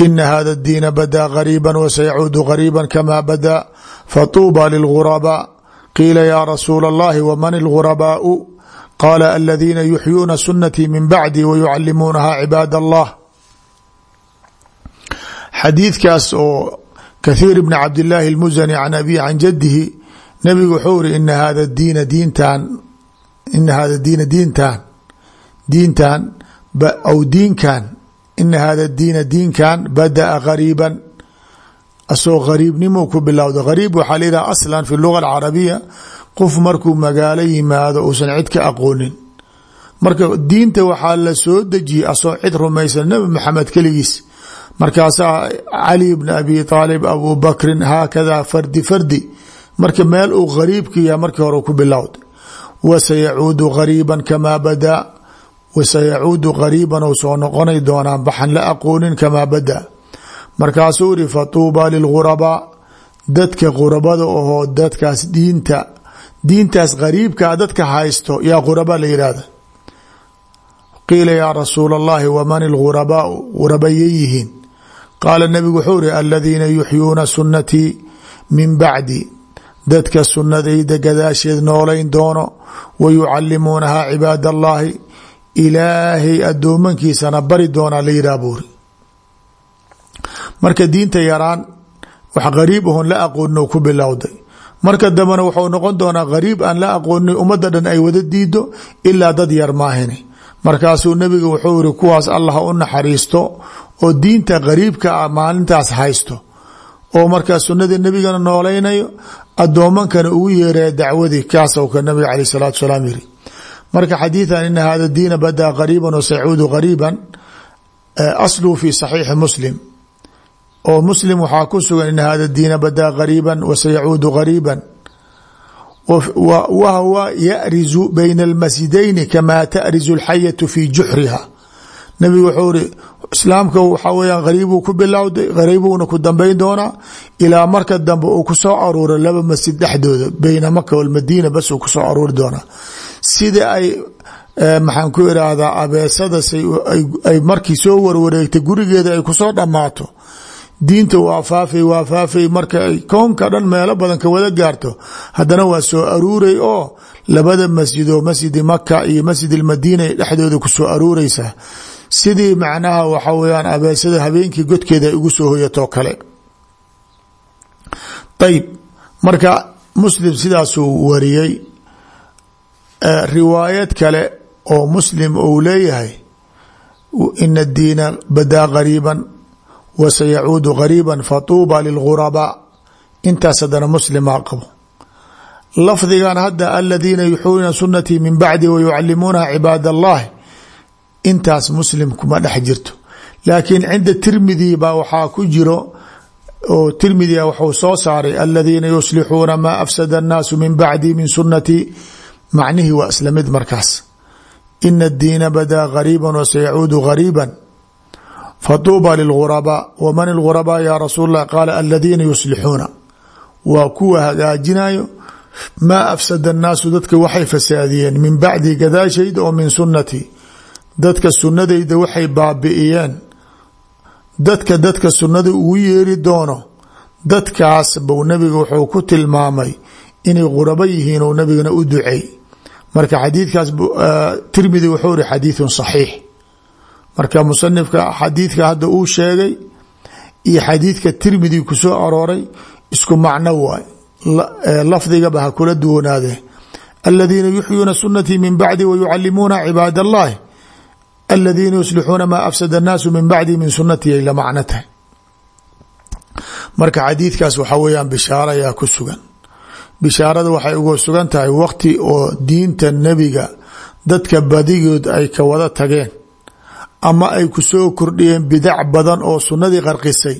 ina hada اdiina badaa gariiba wasayacuudu gariiba kama badaa fatuuba lilgurabaa qiila ya rasuula اllahi wman اlgurabaau qaala aladiina yuxyuuna sunatii min bacdi wayucalimuunaha cibaad allah xadiidkaas oo kathiir bn cabdillaahi اlmusani can abihi can jadihi nabigu wuxuu iri ina hada diina diintan ina hada diina diintan diintan aw diinkan ina hada diina diinkan badaa gariiban asagoo gariibnimo ku bilowda gariib waxaa la yidhaha aslan fi luga alcarabiya qof markuu magaalo yimaado uusan cid ka aqoonin. Marka diinta waxaa la soo dejiyey asoo cid rumaysan nabi maxamed keligiis. Markaasaa cali bn abi aalib abu bakrin haakada fardi fardi. Marka meel uu gariibka yaha markii hore ku bilowda wasayacuudu gariiba kamaa badaa wasayacuudu gariiban ou soo noqonay doonaan baxan la aqoonin kamaa badaa markaasuu iri fatuuba lilgurabaa dadka gurabada ahoo dadkaas diinta diintaas gariibkaa dadka haysto yaa guraba la yihahda qiila yaa rasuula allahi waman ilgurabaau gurabayay yihiin. Qaala nabigu wuxuu iri aladiina yuxyuuna sunnatii min bacdi. Dadka sunnadayda gadaasheed noolayn doono wa yucalimuunaha cibaad allahi ilaahay addoomankiisana bari doonaa la yidhah buuri. Marka diinta yaraan wax gariib ahon la aqoonin ku bilowday. Marka dambena wuxuu noqon doonaa gariib aan la aqoonin ummadda dhan ay wada diido ilaa dad yar maahine markaasuu nebiga wuxuu iri kuwaas allah u naxariisto oo diinta gariibka ah maalintaas haysto. Oo markaa sunada nebigana noolaynayo addoomankana ugu yeeraya dacwadii kaasw ka nabiga caleyh salaatu salaam yiri marka xadiiثan ina hada diina badaa qariiba wasayacuudu qariiba asluu fi صaxiixi muslim oo muslim waxaa ku sugan ina hada diina badaa qariiba wasayacuudu qariiba wahwa yarizu bayna اlmasjidayni kamaa taأrizu اlxayaةu fi juxriha nabigu wuxuu iri islaamka waxaa weyaan qariibuu ku bilowday qariibuuna ku dambeyn doonaa ilaa marka dambe uu kusoo aruura laba masjid dhexdooda beyna maka walmadiina bas uu kusoo aruuri doonaa sida ay maxaan ku irahdaa abeesadas ay markii soo warwareegtay gurigeeda ay ku soo dhammaato. Diinta waa faafay waa faafay marka ay koonka dhan meelo badan ka wada gaarto. Haddana waa soo aruuray oo labada masjid oo masjidi maka iyo masjid almadiina dhexdooda ku soo aruureysaa sidii macnaha waxa weyaan abeesada habeenkii godkeeda ugu soo hoyatoo kale. Ayib marka muslim sidaasuu wariyey riwaayad kale oo muslim uu leeyahay ina diina badaa qariiba wa sayacuudu qariiba fatuuba lilghurabaa intaas haddana muslimaa qabo. Lafdigan hadda aladiina yuxuuna sunatii min bacdi wayucalimuunaha cibaad allahi intaas muslim kuma dhex jirto. Laakiin cinda tirmidi baa waxaa ku jiro oo tirmidia wuxuu soo saaray aladiina yuslixuuna maa afsada annaasu min bacdi min sunatii macnihii waa isla mid markaas. Ina addiina badaa gariiba wasayacuudu gariiba fatuuba lilghurabaa waman ilghurabaa ya rasuul lah qaala aladiina yuslixuuna. Waa kuwa hagaajinayo maa afsada annaasu dadka waxay fasaadiyeen min bacdi gadaashayda oo min sunatii dadka sunadayda waxay baabi'iyeen. Dadka dadka sunnada ugu yeeri doono dadkaas buu nabiga wuxuu ku tilmaamay inay qurabo yihiin oo nabigana u duceey marka xadiidkaas tirmidi wuxuu ri xadiidun saxiix. Marka musanifka xadiidka hadda uu sheegay iyo xadiidka tirmidi ku soo arooray isku macno waay. Lafdigaba ha kula duwanaadee. Aladiina yuxyuuna sunatii min bacdi wayucalimuuna cibaad allahi aladiina yuslixuuna maa afsada annaasu min bacdi min sunati ay la macno tahay. Marka xadiidkaas waxaa weyaan ku sugan bishaarada waxay uga sugan tahay waqti oo diinta nebiga dadka badigood ay ka wada tageen ama ay ku soo kordhiyeen bidac badan oo sunnadii qarqisay.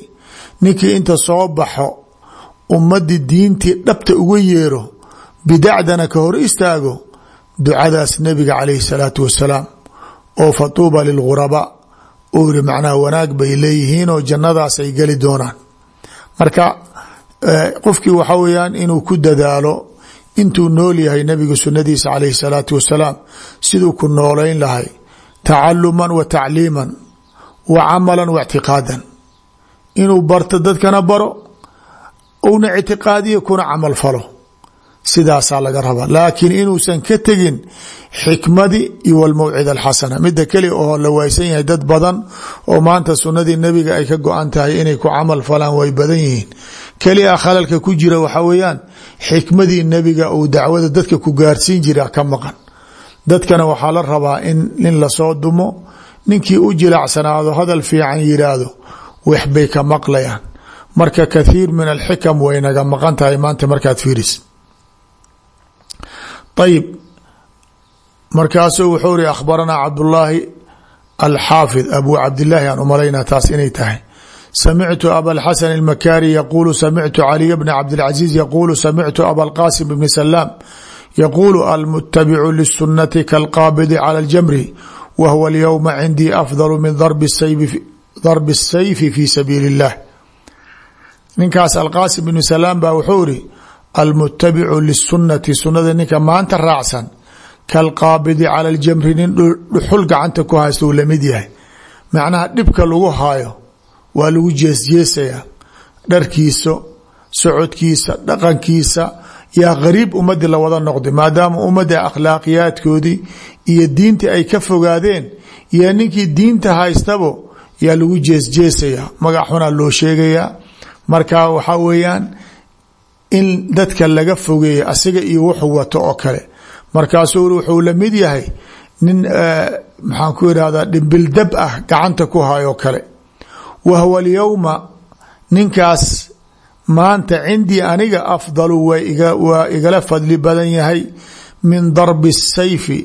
Ninkii inta soo baxo ummadii diintii dhabta uga yeero bidacdana ka hor istaago ducadaas nebiga calayhi salaatu wasalaam oo fatuuba lilghurabaa uu yihi macnaha wanaag bay leeyihiin oo jannadaas ay geli doonaan. Marka qofkii waxa weyaan inuu ku dadaalo intuu nool yahay nabiga sunadiisa calayhi salaatu wasalaam siduu ku noolayn lahay tacaluman wa tacliiman wa camalan wa inuu barto dadkana baro una ictiqaadiyo kuna camal falo sidaasaa laga rabaa. Laakiin inuusan ka tegin xikmadi iyo walmawcida alxasana. Mida keli oo la waaysan yahay dad badan oo maanta sunadii nebiga ay ka go-an tahay inay ku camal falaan way badan yihiin. Keliya khalalka ku jira waxa weeyaan xikmadii nebiga uu dacwada dadka ku gaarsiin jira ka maqan. Dadkana waxaa la rabaa in nin la soo dumo ninkii u jilacsanaado hadal fiican yiraahdo waxbay ka maqlayaan. Marka kathiir min alxikam way naga maqan tahay maanta markaad fiiris ayib markaasuu wuxuu ri akhbaranaa cabdulaahi alxaafid abu cabdilaahi aan umalaynaa taas inay tahay. Samictu abalxasan almakaari yaquulu samictu caliy bna cabdilcaziiz yaquulu samictu abalqaasim bni salaam yaquulu almutabicu lisunati kalqaabidi cala aljamri wa huwa alyowma cindii afdalu min darbi asayfi fi sabiili اllah ninkaas alqaasim bni salaam baa wuxuu ri almutabicu lisunati sunada ninka maanta raacsan kalqaabidi cala aljamri nin dhuxul gacanta ku haysta uu la mid yahay. Macnaha dhibka lagu haayo waa lagu jeesjeesayaa dharkiisa socodkiisa dhaqankiisa yaa qariib ummadii lawada noqday maadaama ummadda akhlaaqiyaadkoodii iyo diintii ay ka fogaadeen iyo ninkii diinta haystabo yaa lagu jeesjeesayaa magac xunaa loo sheegayaa. Marka waxaa weeyaan in dadka laga fogeeya asiga iyo wuxuu wato oo kale. Markaasuu wuxuu la mid yahay nin maxaan ku irahdaa dhimbil-dab ah gacanta ku hayoo kale. Wa huwa alyowma ninkaas maanta cindii aniga afdalu waa igala fadli badan yahay min darbi sayfi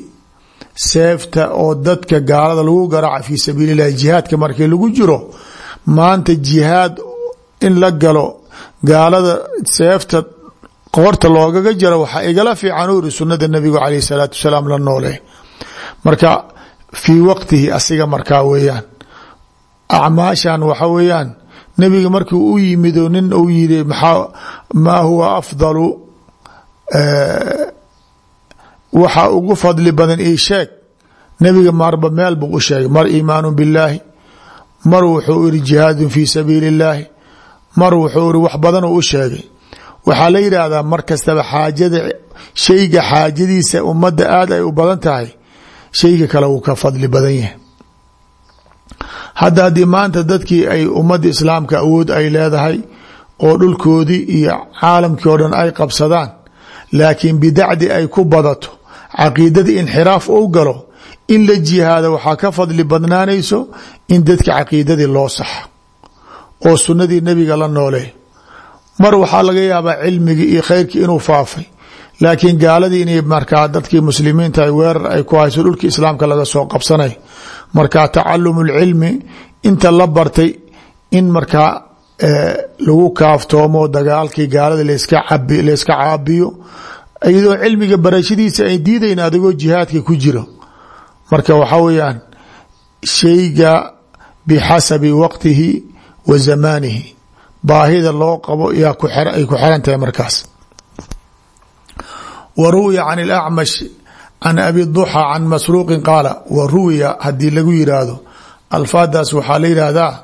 seefta oo dadka gaalada lagu garaaca fii sabiili illahi jihaadka markii lagu jiro. Maanta jihaad in la galo gaalada seefta qoorta loogaga jaro waxaa igala fiican u iri sunada nabigu caleyh salaatu wasalaam la noole. Marka fii waqtihi asiga markaa weeyaan. Acmaashan waxa weeyaan nebiga markii u yimido nin uu yiri maxaa maa huwa afdalu? Waxa ugu fadli badan ii sheeg nebiga marba meel buu u sheegay mar iimaanu billaahi mar wuxuu iri jihaadun fii sabiili illaahi mar wuxuu iri wax badanuu u sheegay. Waxaa la yidhaahdaa mar kastaba xaajada shayga xaajadiisa ummadda aada ay u badan tahay shayga kale wuu ka fadli badan yahay. Hadda haddii maanta dadkii ay ummadda islaamka awood ay leedahay oo dhulkoodii iyo caalamkii oo dhan ay qabsadaan laakiin bidacdi ay ku badato caqiidadii inxiraaf ou galo in la jihaado waxaa ka fadli badnaanayso in dadka caqiidadii loo saxo oo sunnadii nebiga la noole. Mar waxaa laga yaabaa cilmigii iyo khayrkii inuu faafay. Laakiin gaaladii inay markaa dadkii muslimiinta ay weerar ay ku hayso dhulkii islaamka laga soo qabsanay. Markaa tacalumu lcilmi inta la bartay in markaa lagu kaaftoomo dagaalkii gaalada layska caabiyo. Iyadoo cilmiga barashadiisa ay diidayn adigoo jihaadka ku jiro. Marka waxaa weyaan shayga bixasabi waqtihi wa zamaanihi. Baahida loo qabo ay ku xiran tahay markaas. Wa ruwiya can اlacmash can abi duxa can masruuqin qaala wa ruwiya haddii lagu yiraahdo alfaadaas waxaa la yidhaahdaa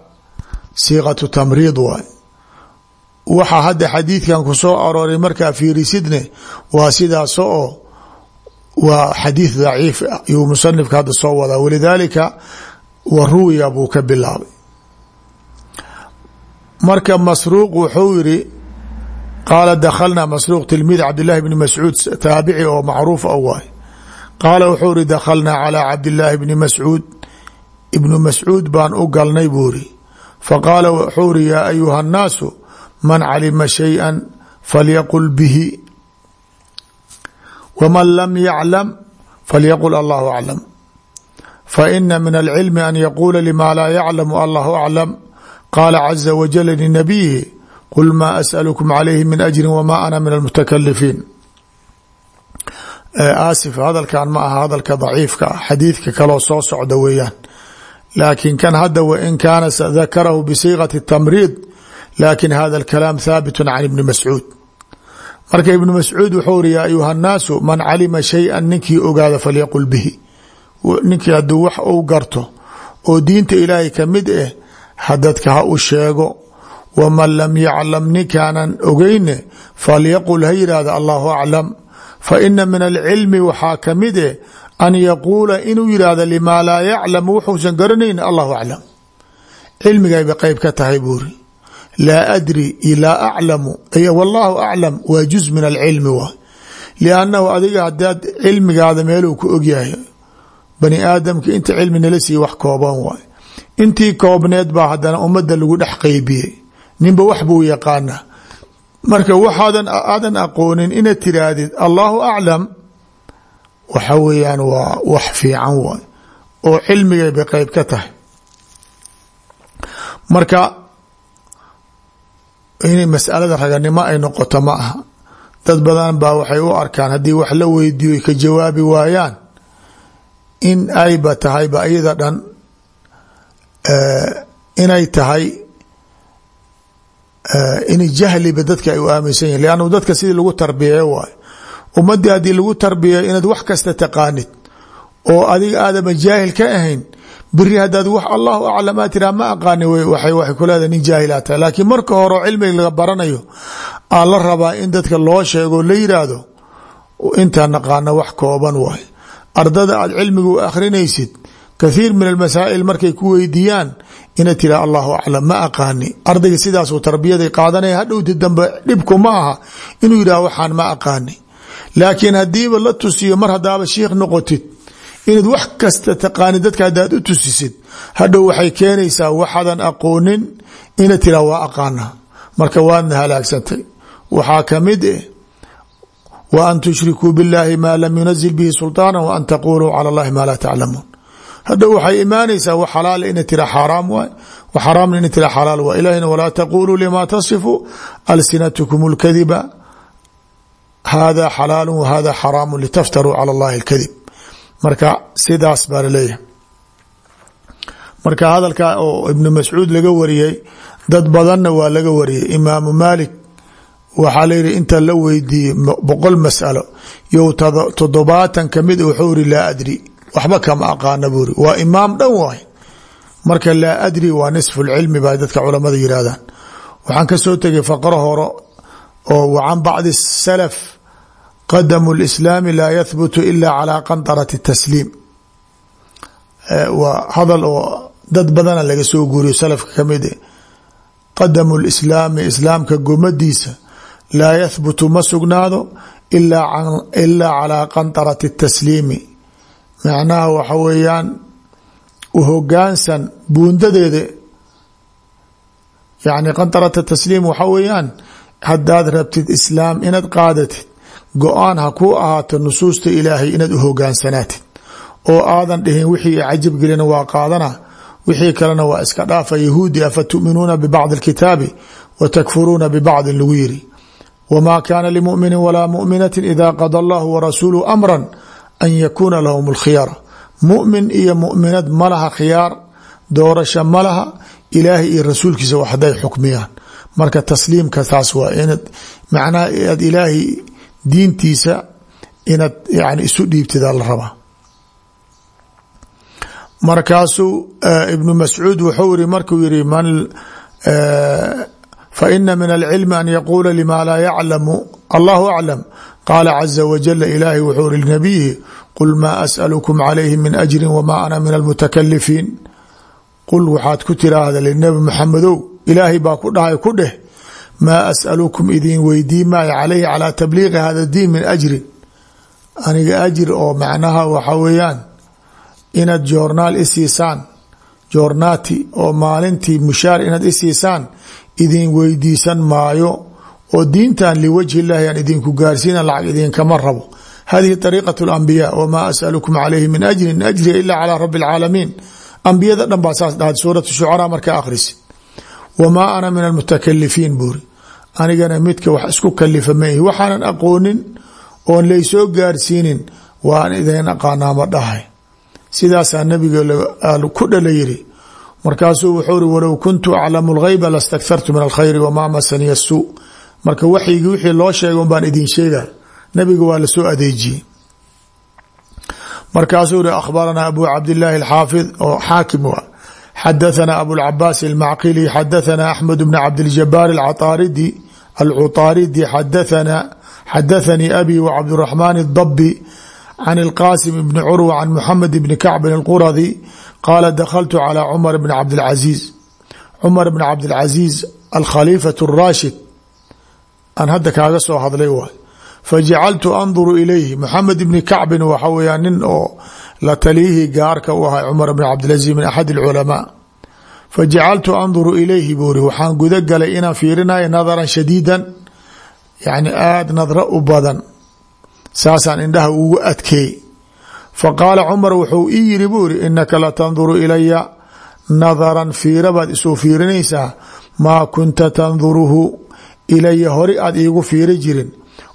siiqatu tamriid waay. Waxaa hadda xadiidkan ku soo arooray markaa fiirisidne waa sidaas oo waa xadiid daciif yuu musanifka hadda soo wadaa. Walidaalika wa buu ka bilaabay marka masruuq wuxuu yiri qaala dakhalna masruuq tilmiid cabdillahi bni mascuud taabici oo macruuf a waay. Qaala wuxuu iri dakhalnaa calaa cabdillaahi bni mascuud. Ibnu mascuud baan u galnay buu iri faqaala wuxuu iri yaa ayuha annaasu man calima shayئa falyaqul bihi. Wman lam yaclam falyaqul allahu aclam. Faina min alcilmi an yaquula lima laa yaclamu allahu aclam qaala caza wajala linabiyihi qul maa asأlkm calayhi min ajri wma ana min almutakalifiin aasif hadalkan ma aha hadalka daciifka ah xadiidka kaloo soo socda weeyaan laakiin kan hadda wain kaana dakarahu bisiiqati tamriid laakiin hada alkalaam thaabit can ibni mascuud marka ibnu mascuud wuxuu iri yaa ayuha nnaasu man calima shay-an ninkii ogaada falyaqul bihi ninkii hadduu wax uu garto oo diinta ilaahay ka mid ah hadadka ha u sheego waman lam yaclam ninkaanan ogeyne falyaqul ha yidhaahda allahu aclam. Fa ina min alcilmi waxaa ka mid eh an yaquula inuu yidhaahdo limaa laa yaclamu wuxuusan garanayn allahu aclam. Cilmigayba qeyb ka tahay buuri. Laa adri iyo laa aclamu wallaahu aclam waa juz min alcilmi waay liannahu adiga hadaad cilmigaada meeluu ku ogyahay bani aadamka inta cilmi nala siiye wax kooban waay intii koobneed baa haddana ummadda lagu dhex qeybiyey ninba wax buu yaqaanaa. Marka waxaadan aadan aqoonin inaad tiraahdid allahu aclam waxa weeyaan waa wax fiican waay oo cilmigay bay qeyb ka tahay. Marka inay masalada raganimo ay noqoto ma aha. Dad badan baa waxay u arkaan haddii wax la weydiiyo ka jawaabi waayaan in ayba tahayba iyada dhan inay tahay in jahliba dadka ay u aaminsan yihiin lannu dadka sidii lagu tarbiyeey waayo. Ummadii haddii lagu tarbiyeeyo inaad wax kasta taqaanid oo adiga aadama jaahil ka ahayn beri hadaad wax allahu aclam aa ma aqaani waxay ku leedahay nin jaahilaa tahay. Laakiin marka hore oo laga baranayo aa la rabaa in dadka loo sheego la yiraahdo intaa naqaana wax kooban waay ardada aad cilmiga akhrinaysid kathiir min almasaa'il markay ku weydiiyaan inaad tiraa allahu aclam ma aqaani ardayga sidaasuu tarbiyaday qaadanaya hadhowti dambe dhibku ma aha inuu yidhah waxaan ma aqaani laakiin hadiiba la tusiyo mar hadaaba shiikh noqotid inaad wax kasta taqaani dadka hadaad u tusisid hadhow waxay keenaysaa waxaadan aqoonin inaad tiraa waa aqaana marka waadna halaagsantay waxaa kamid eh wa an tushrikuu biاllahi ma lam yunazil bihi sulطaana wa an taquluu calى اllahi ma laa taclamuun hadha waxay imaanaysaa wax xalaal ina tira xaaraam waay w xaraamna ina tira xalaal waay ilahina walaa taquluu lima tasifu alsinatkum اlkadiba hada xalaalu wa hada xaraamu litaftaruu calى اllahi اlkadib marka sidaas baa laleeyahay marka hadalka oo ibnu mascuud laga wariyey dad badanna waa laga wariyey imaamu maalik waxaa la yihi inta la weydiiyey boqol masalo yo toddobaatan kamid wuxuu iri laa adri waxba kama aqaana buu ri waa imaam dhan waay. Marka laa adri waa nisfu lcilmi ba dadka culamada yirahdaan waxaan ka soo tegay faqro horo oo wa can bacdi salaf qadamu lislaami laa yahbutu ila calaa qandarati tasliim. Waa hadal oo dad badana laga soo guuriyo salafka ka mid qadamu lislaami islaamka gomadiisa laa yahbutu ma sugnaado ilaa calaa qandarati tasliimi macnaha waxa weeyaan uhogaansan buundadeeda yani qandarata tasliim waxa weeyaan haddaad rabtid islaam inaad qaadatid go'aan ha kuu ahaato nusuusta ilaahay inaad uhogaansanaatid oo aadan dhihin wixii cajab gelina waa qaadana wixii kalena waa iska dhaafa. Yahuudi afa tuminuuna bibacdi اlkitaabi wa takfuruuna bibacdin lagu yiri wma kana limumini walaa muminati ida qada allahu warasuuluhu amra an yakuuna lahum اlkhiyara mumin iyo muminad ma laha khiyaar doorasho ma laha ilaahay iyo rasuulkiisa wax haday xukmiyaan. Marka tasliimka taas waa inaad macnaha aad ilaahay diintiisa inaad yani isu dhiibtida la rabaa. Markaasuu ibnu mascuud wuxuu iri markuu yiri man faina min alcilmi an yaquula lima laa yaclamu allahu aclam qaala caza wajala ilaahay wuxuu iri lnabiyihi qul maa as'alukum calayhi min ajri wma ana min almutakalifiin qul waxaad ku tiraahda linabi maxamedow ilaahay baa ku dhahay ku dheh maa as'alukum idin weydii maayo calayhi calaa tabliiqi hada diin min ajrin aniga ajir oo macnaha waxa weeyaan inaad joornaal isiisaan joornaati oo maalintii mushaar inaad isiisaan idin weydiisan maayo oo diintan liwajhi illahi aan idinku gaarsiina lacag idinkama rabo hadihi طariiqaة اlambiya wma asأlkum calayhi min ajri in ajriya ila calى rabi اlcaalamiin ambiyada dhan baa saas dhahay suurat shucaraa markaa akhrisid wamaa ana min almutakalifiin buuri anigana midka wax isku kalifa ma ihi waxaanan aqoonin oon laysoo gaarsiinin waan idin aqaanaa ma dhahay sidaasaa nabiga ku dhala yiri markaasuu wuxuu ri walow kuntu aclamu اlghayba lastakhartu min alkhayri wama masaniya suu marka waxyigii wixii loo sheega un baan idin sheega nabiga waa lasoo adeejiyey markaasuu iri akhbaranaa abu cabdillaahi alxaafid oo xaakim u ah xadathana abulcabaas almacqili xadathana axmed bn cabdiljabaar alcaaridi alcutaaridi xadathana xadathanii abi wcabdiraxmaan اdabi can اlqasim bni curwa can muxamed bni kacbin اlquradi qaala dakhaltu calى cumar bn cabdilcaziiz cumar bn cabdilcaziiz alkhaliifaة اraashid aan hadda kaaga soo hadlay waay. Fajacaltu anduru ilayhi. Moxamed bni kacbin waxa weyaa nin oo la taliyihii gaarka u ahaa cumar bn cabdilcaziiz min axad اlculamaa fajacaltu anduru ilayhi buuri waxaan guda galay inaan fiirinayo nadaran shadiidan yani aada nadro u badan saasaan ugu adkeey faqaala cumar wuxuu ii yiri buu iri inaka latanduru ilaya nadaran fiira isuu fiirinaysaa. Maa kunta tanduruhu ilaya hori aad iigu fiiri jirin.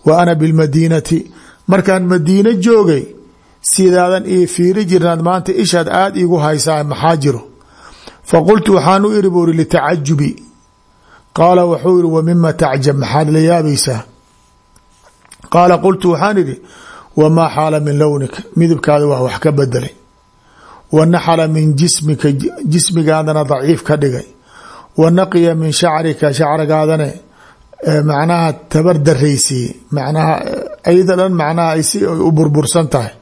Wa ana bilmadiinati. Markaan madiino joogay sidaadan ii fiiri jirnaad maanta ishaad aada iigu haysaa maxaa jiro? Faqultu waxaan u iri buu iri litacajubi qaala wa mima tacjab? Maxaad la yaabaysaa? Qaala qultu waxaan idhi wamaa xaala min lownika midabkaada waa wax ka bedelay wa naxala min jismika jismigaadana daciif ka dhigay. Wa naqiya min shacrika shacrigaadana macnaha tabar daraysiye macnaha ayada dhan macnaha ay si u burbursan tahay.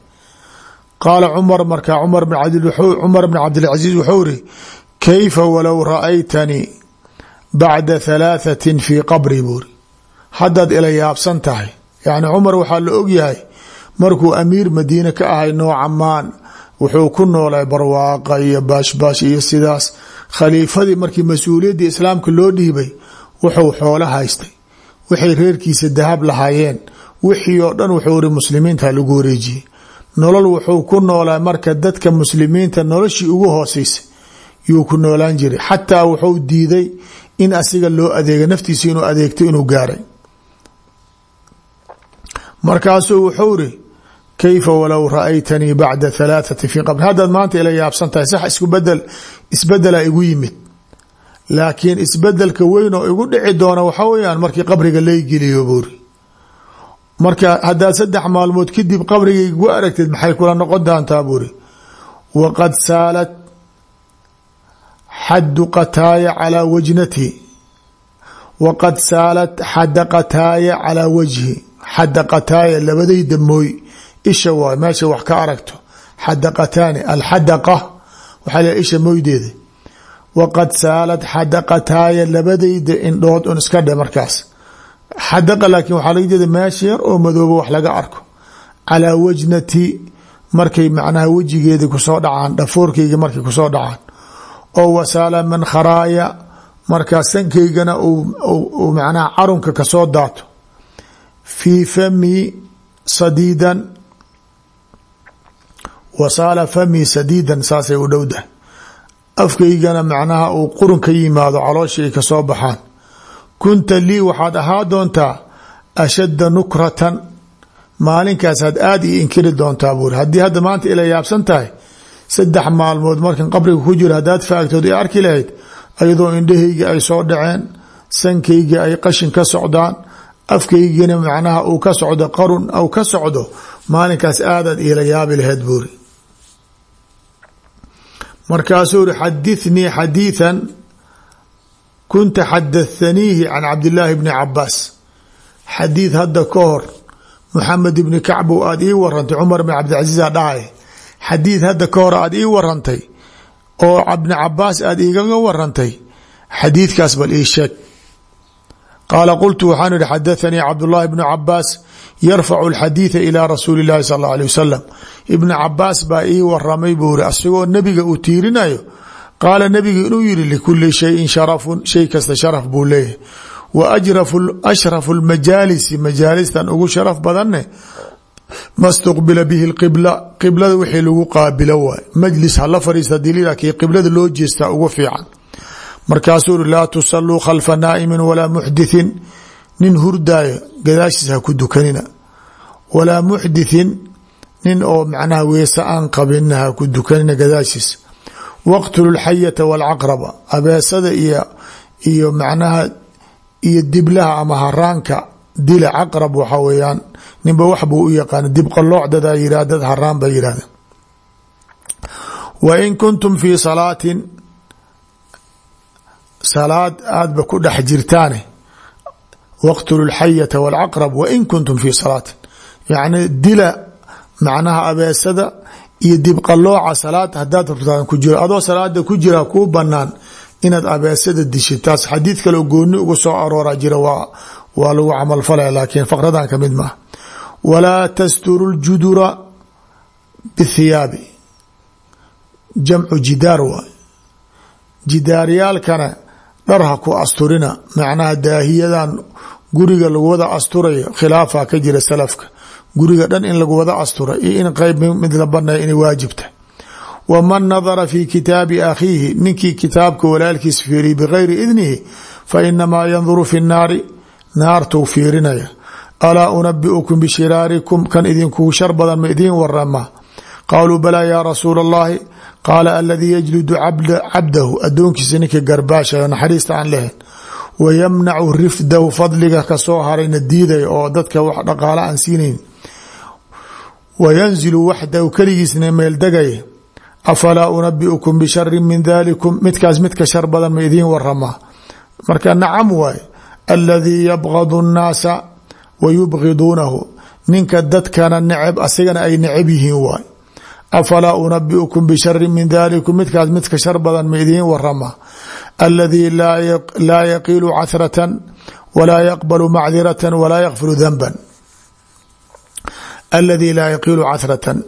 Qaala cumar markaa cumar cumar bn cabdilcaziiz wuxuu iri kayfa walow ra'aytanii bacda halaaثatin fii qabri buuri haddaad ila yaabsan tahay. Yacni cumar waxaa la ogyahay markuu amiir madiine ka ahay nooca maan wuxuu ku noolay barwaaqa iyo baashbaash iyo sidaas. Khaliifadii markii mas'uuliyaddii islaamka loo dhiibay wuxuu xoolo haystay. Waxay reerkiisa dahab lahaayeen. Wixii oo dhan wuxuu iri muslimiinta lagu wareejiyey nolol wuxuu ku noolaa marka dadka muslimiinta noloshii ugu hooseysay. Yuu ku noolaan jiray. Xataa wuxuu diiday in asiga loo adeega naftiisa inuu adeegto inuu gaaray. Markaasuu wuxuu iri kayfa walow ra'aytanii bacda halaathati fi qabri? Haddaad maanta ila yaabsan tahay sax isku bedel isbedela igu yimid laakiin isbeddelka weyn oo igu dhici doona waxa weyaan markii qabriga laygeliyo buuri. Marka haddaad saddex maalmood kadib qabrigaygu aragtid maxay kula noqon doontaa buuri? Waqad saalat xaddu qataaya calaa wajnati waqad saalat xadda qataaya calaa wajhi. Xadda qataaya labadayda mooy isha waay meesha wax ka aragto. Xadaqataani alxadaqa waxaa l isha mooydeeda waqad saalad xadaqataaya labadayda indhood un iska dhe markaas xadaqa laakiin waxaa laga jeeda meesha yar oo madoobo wax laga arko calaa wajnati markay macnaha wejigeeda ku soo dhacaan dhafoorkayga markay ku soo dhacaan oo wasaala man kharaaya markaa sankaygana uu macnaha carunka ka soo daato fii fami sadiidan wasaala fami sadiidan saasay u dhowdahay afkaygana macnaha uu qurun ka yimaado caloosha ay ka soo baxaan. Kunta lii waxaad ahaa doontaa ashadda nukratan. Maalinkaasad aada io inkiri doontaa buuri. Haddii hadda maanta ila yaabsan tahay saddex maalmood markan qabriga ku jiro haddaad faagtood i arki lahayd ayadoo indhahayga ay soo dhaceen sankayga ay qashin ka socdaan afkaygana macnaha uu ka socdo qarun aw ka socdo maalinkaas aadaad iila yaabi lahayd buuri markaasuu uri xadithnii xadiiثan kunta xadathaniihi can cabdillaahi bni cabaas xadiid hadda ka hor muxamed ibni kacbow aada ii warantay cumar bn cabdilcasiisa dhahay xadiid hadda ka hor aada ii warantay oo bni cabaas aada igaga warantay xadiidkaas bal ii sheeg. Qaala qultu waxaan ihi xadathanii cabdullaahi bnu cabaas yarfacu alxadiida ilaa rasuuli llahi sal alla alay wasalam. Ibnu cabaas baa ii waramay buu iri asagoo nebiga uu tiirinayo? Qaala nebiga inuu yihi likuli shayin sharafun shay kasta sharaf buu leeyahay. Wa ashrafu lmajaalisi majaalistan ugu sharaf badanne ma stuqbila bihi lqibla qiblada wixii lagu qaabilo waay majlis hala fadhiista dilila kii qiblada loo jeestaa ugu fiican. Markaasuu uri laa tusaluu khalfa naa'imin walaa muxdithin nin hurdaayo gadaashiis ha ku dukanina. Walaa muxdithin nin oo macnaha weese aan qabinna ha ku dukanina gadaashiis. Waqtulu lxayata waalcaqraba abeesada iyo iyo macnaha iyo diblaha ama haraanka dila caqrab waxa weeyaan ninba wax buu u yaqaana dibqaloocdadaa yihah dad haraan ba yidhahdeen wa in kuntum fii salaatin salaad aadba ku dhex jirtaane waqtulu lxayata waalcaqrab wain kuntum fii salaatin yacni dila macnaha abeesada iyo dibqalooca salaad hadaad rabtaan ku jiro. Adoo salaada ku jira kuu banaan inaad abeesada dishid. Taas xadiid kaleo gooni uga soo aroora jira waa waa lagu camalfalaya laakiin faqradan ka mid maaha. Walaa tasturu ljudura bithiyaabi jamcu jidaar waay. Jidaaryaalkana dhar ha ku asturina. Macnaha daahiyadan guriga lagu wada asturayo khilaafa ka jira salafka. Guriga dhan in lagu wada astura iyo in qeyb mid la banaya inay waajibta. Waman nadara fi kitaabi akhiihi ninkii kitaabka walaalkiis fiiriy bigayri idnihi fa inamaa yanduru fi nnaari naartuu fiirinaya. Alaa unabiukum bishiraarikum kan idinkugu shar badan ma idiin warama qaaluu balaa yaa rasuula qaala aladii yajlidu cabdahu adoonkiisa ninka garbaashayo naxariista aan lahayn. Wa yamnacu rifdahu fadliga ka soo harayna diidaya oo dadka wax dhaqaalo aan siinayn wa yanzilu waxdahu keligiisna meeldegaya afalaa unabiukum bisharin min dalikum midkaas midka shar badan ma idiin waramaa marka nacam waay aladii yabgadu nnaasa wa yubgiduunahu ninka dadkana neceb asigana ay neceb yihiin waay afalaa unabiukum bishari min dalikum midkaas midka shar badan ma idiin warama aladii laa yaqiilu cathratan walaa yaqbalu macdiratan walaa yakfiru danban aladii laa yaqiilu cathratan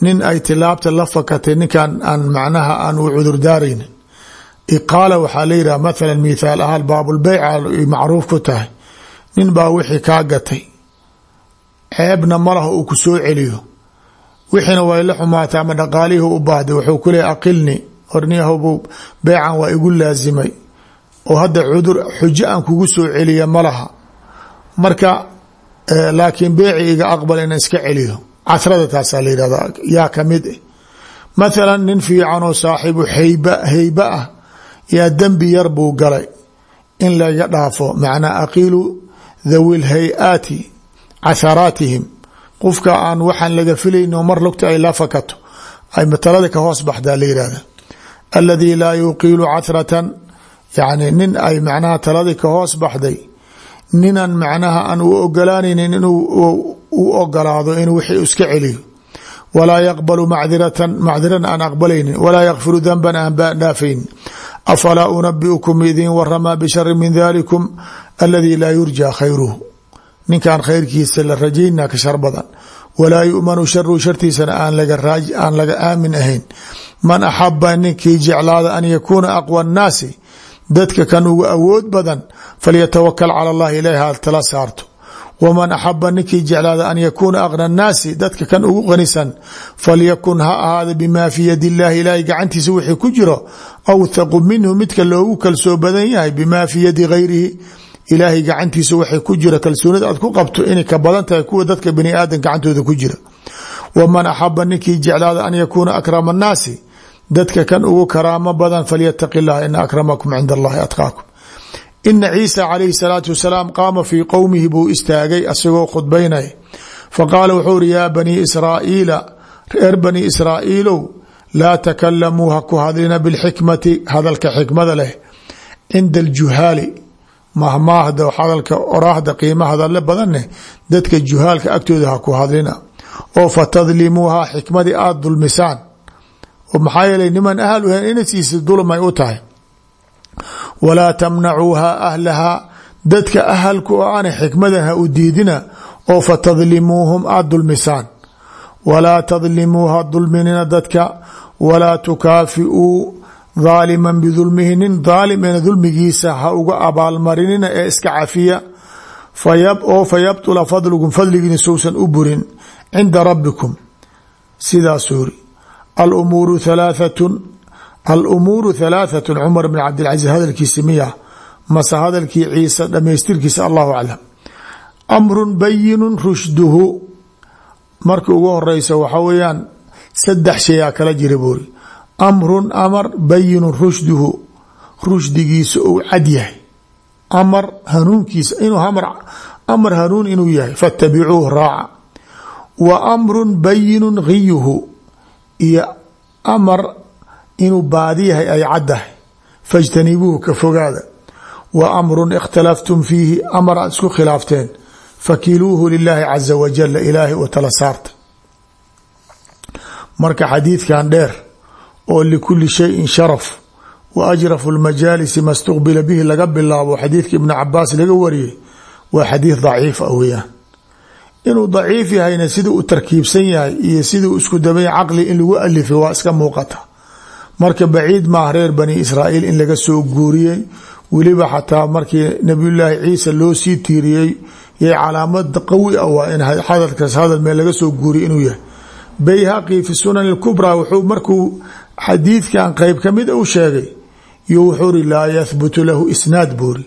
nin ay tilaabta la fakatay ninkan aan macnaha aan u cudurdaaraynin iqaala waxaa la yidhaha mathala mithaal ahaan baabulbeyca macruuf ku tahay nin baa wixii kaa gatay ceebna malaha uu ku wixiina way la xumaata ama dhaqaalihii u baahday wuxuu ku leeya aqilni horniyahobu beecan waa igu laasimay oo hadda cudur xujo aan kugu soo celiya malaha marka laakiin beeci iga aqbal inaan iska celiyo. Casrada taasaa la yihahda yaa ka mid eh. Mathala nin fiican oo saaxiibu hayba hayba ah yaa dembi yar buu galay. In laga dhaafo macnaa aqiilu dhawi lhay-aati qofka aan waxaan laga filayn oo mar lugta ay la fakato ay matalada ka hoos baxdaa la yihahda alladii laa yuqiilu cathratan yani nin ay macnaha taladii ka hoos baxday ninan macnaha aan u ogolaanaynin inuu u ogolaado inuu wixii iska celiyo. Walaa yaqbalu macdiratan macdiran aan aqbalaynin. Walaa yakfiru danban aan dhaafaynin. Afalaa unabiukum idiin waramaa bishari min dalikum aladii laa yurjaa khayruhu ninkan khayrkiisa la rajaynaa ka shar badan. Walaa yumanu sharu shartiisana aan laga aamin ahayn. Man axaba ninkii jeclaada an yakuuna aqwa nnaasi dadka kan ugu awood badan falyatawakal cala allahi ilahi ha tala saarto. Waman axaba ninkii jeclaada an yakuuna aqna nnaasi dadka kan ugu qanisan falyakun ha ahaada bimaa fii yadi illahi ilaahay gacantiisa wixii ku jiro awthaqu minhu midka loogu kalsoo badan yahay bimaa fii yadi gayrihi ilaahay gacantiisa waxay ku jira kalsoonida aad ku qabto inay ka badan tahay kuwa dadka bani aadam gacantooda ku jira. Waman axaba ninkii jeclaada an yakuuna akrama annaasi dadka kan ugu karaamo badan falyataqi llah akramakum cinda allahi atqaakum. Ina ciisa calayhi salaatu wasalaam qaama fii qowmihi buu istaagay asagoo khudbaynaya faqaala wuxuu uri yaa banii israa'iila reer bani israa'iilow laa takalamuu ha ku hadlina bilxikmati hadalka xikmada leh cinda aljuhaali mahmaahda hadalka oraahda qiima hadale badanne dadka juhaalka agtooda ha ku hadlina. Oo fatadlimuuha xikmadii aada dulmisaan. Maxaa yeelay niman ahal uhen ina siisa dulmay u tahay. Walaa tamnacuuha ahlahaa dadka ahalku oo aanay xikmadan ha u diidina oo fatadlimuuhum aada dulmisaan. Walaa tadlimuuha dulminina dadka walaa tukaafiuu daaliman bidulmihi nin daalim ena dulmigiisa ha uga abaalmarinina ee iska cafiya. Oo fayabtula fadlukum fadligiina sousan u burin cinda rabbikum. Sidaasuu ri alumuuru halaaatun alumuuru halaaatun cumar bn cabdilcaziz hadalkiisi miya. Mase hadalkii ciise dhamaystirkiisa allahu aclam. Amrun bayinun rushduhu. Marka ugu horeysa waxaa weeyaan saddex shayaa kala jira buuri amrun amar bayinun rushduhu. Rushdigiisa ou cad yahay. Amar hanuunkiisa inuu amar hanuun inuu yahay. Fattabicuuh raaca. Wa amrun bayinun giyuhu. Iyo amar inuu baadi yahay ay caddahay fajtanibuuhu ka fogaada. Wa amrun ikhtalaftum fiihi amar aad isku khilaafteen. Fakiluuhu lilaahi caza wajala ilaahay u tala saarta. Marka xadiidkan dheer oo likuli shayin sharaf wa ajrafu lmajaalisi ma stuqbila bihi laga bilaabo xadiidka ibni cabaas laga wariyey waa xadiid daciif ah weeyaan. Inuu daciif yahayna siduu u tarkiibsan yahay iyo siduu isku dabay caqli in lagu alifay waa iska muuqata. Marka baciid maaha reer bani israa'iil in laga soo guuriyey weliba xataa markii nabiyullaahi ciisa loo sii tiiriyey yay calaamad qawi ah waa in hadalkaas hadal meel laga soo guuriya inuu yahay. Fi sunan اkubraa wuxuu markuu xadiidkan qeyb ka mid u sheegay yo wuxuu ri laa yahbutu lahu isnaad buuri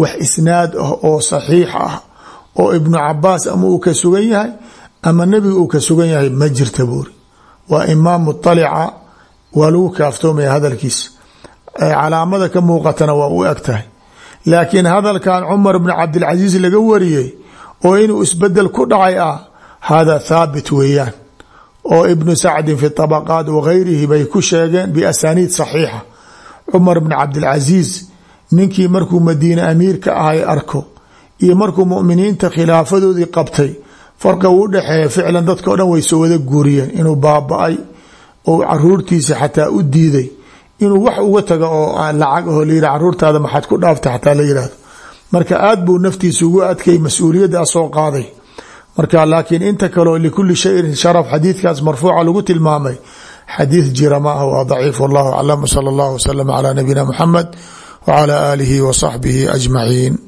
wax isnaad ah oo saxiix ah oo ibnu cabaas ama uu ka sugan yahay ama nebiga uu ka sugan yahay ma jirta buuri waa imaam muطalica waa lagu kaaftoomaya hadalkiisa calaamada ka muuqatana waa u eg tahay. Laakiin hadalkan cumar bn cabdilcasiis laga wariyey oo inuu isbeddel ku dhacay ah hada thaabit weeyaan oo ibnu sacdin fi طabaqaat wagayrihi bay ku sheegeen biasaniid saxiixa. Cumar bn cabdilcasiis ninkii markuu madiine amiirka ahay arko iyo markuu muminiinta khilaafadoodii qabtay farqa u dhexeeya ficlan dadka o dhan way soo wada guuriyeen inuu baaba-ay oo caruurtiisa xataa u diiday. Inuu wax uga tago oo lacag aho la yihah caruurtaada maxaad ku dhaafta? Xataa la yihahdo marka aad buu naftiisa ugu adkay mas'uuliyadda qaaday marka laakiin inta kaleo likuli shayin sharaf xadiidkaas marfuuca lagu tilmaamay xadiid jira ma ah waa daciif wallahu aclam sala allahu wasalam calaa nabiyina muxamed wacala aalihi wa saxbihi ajmaciin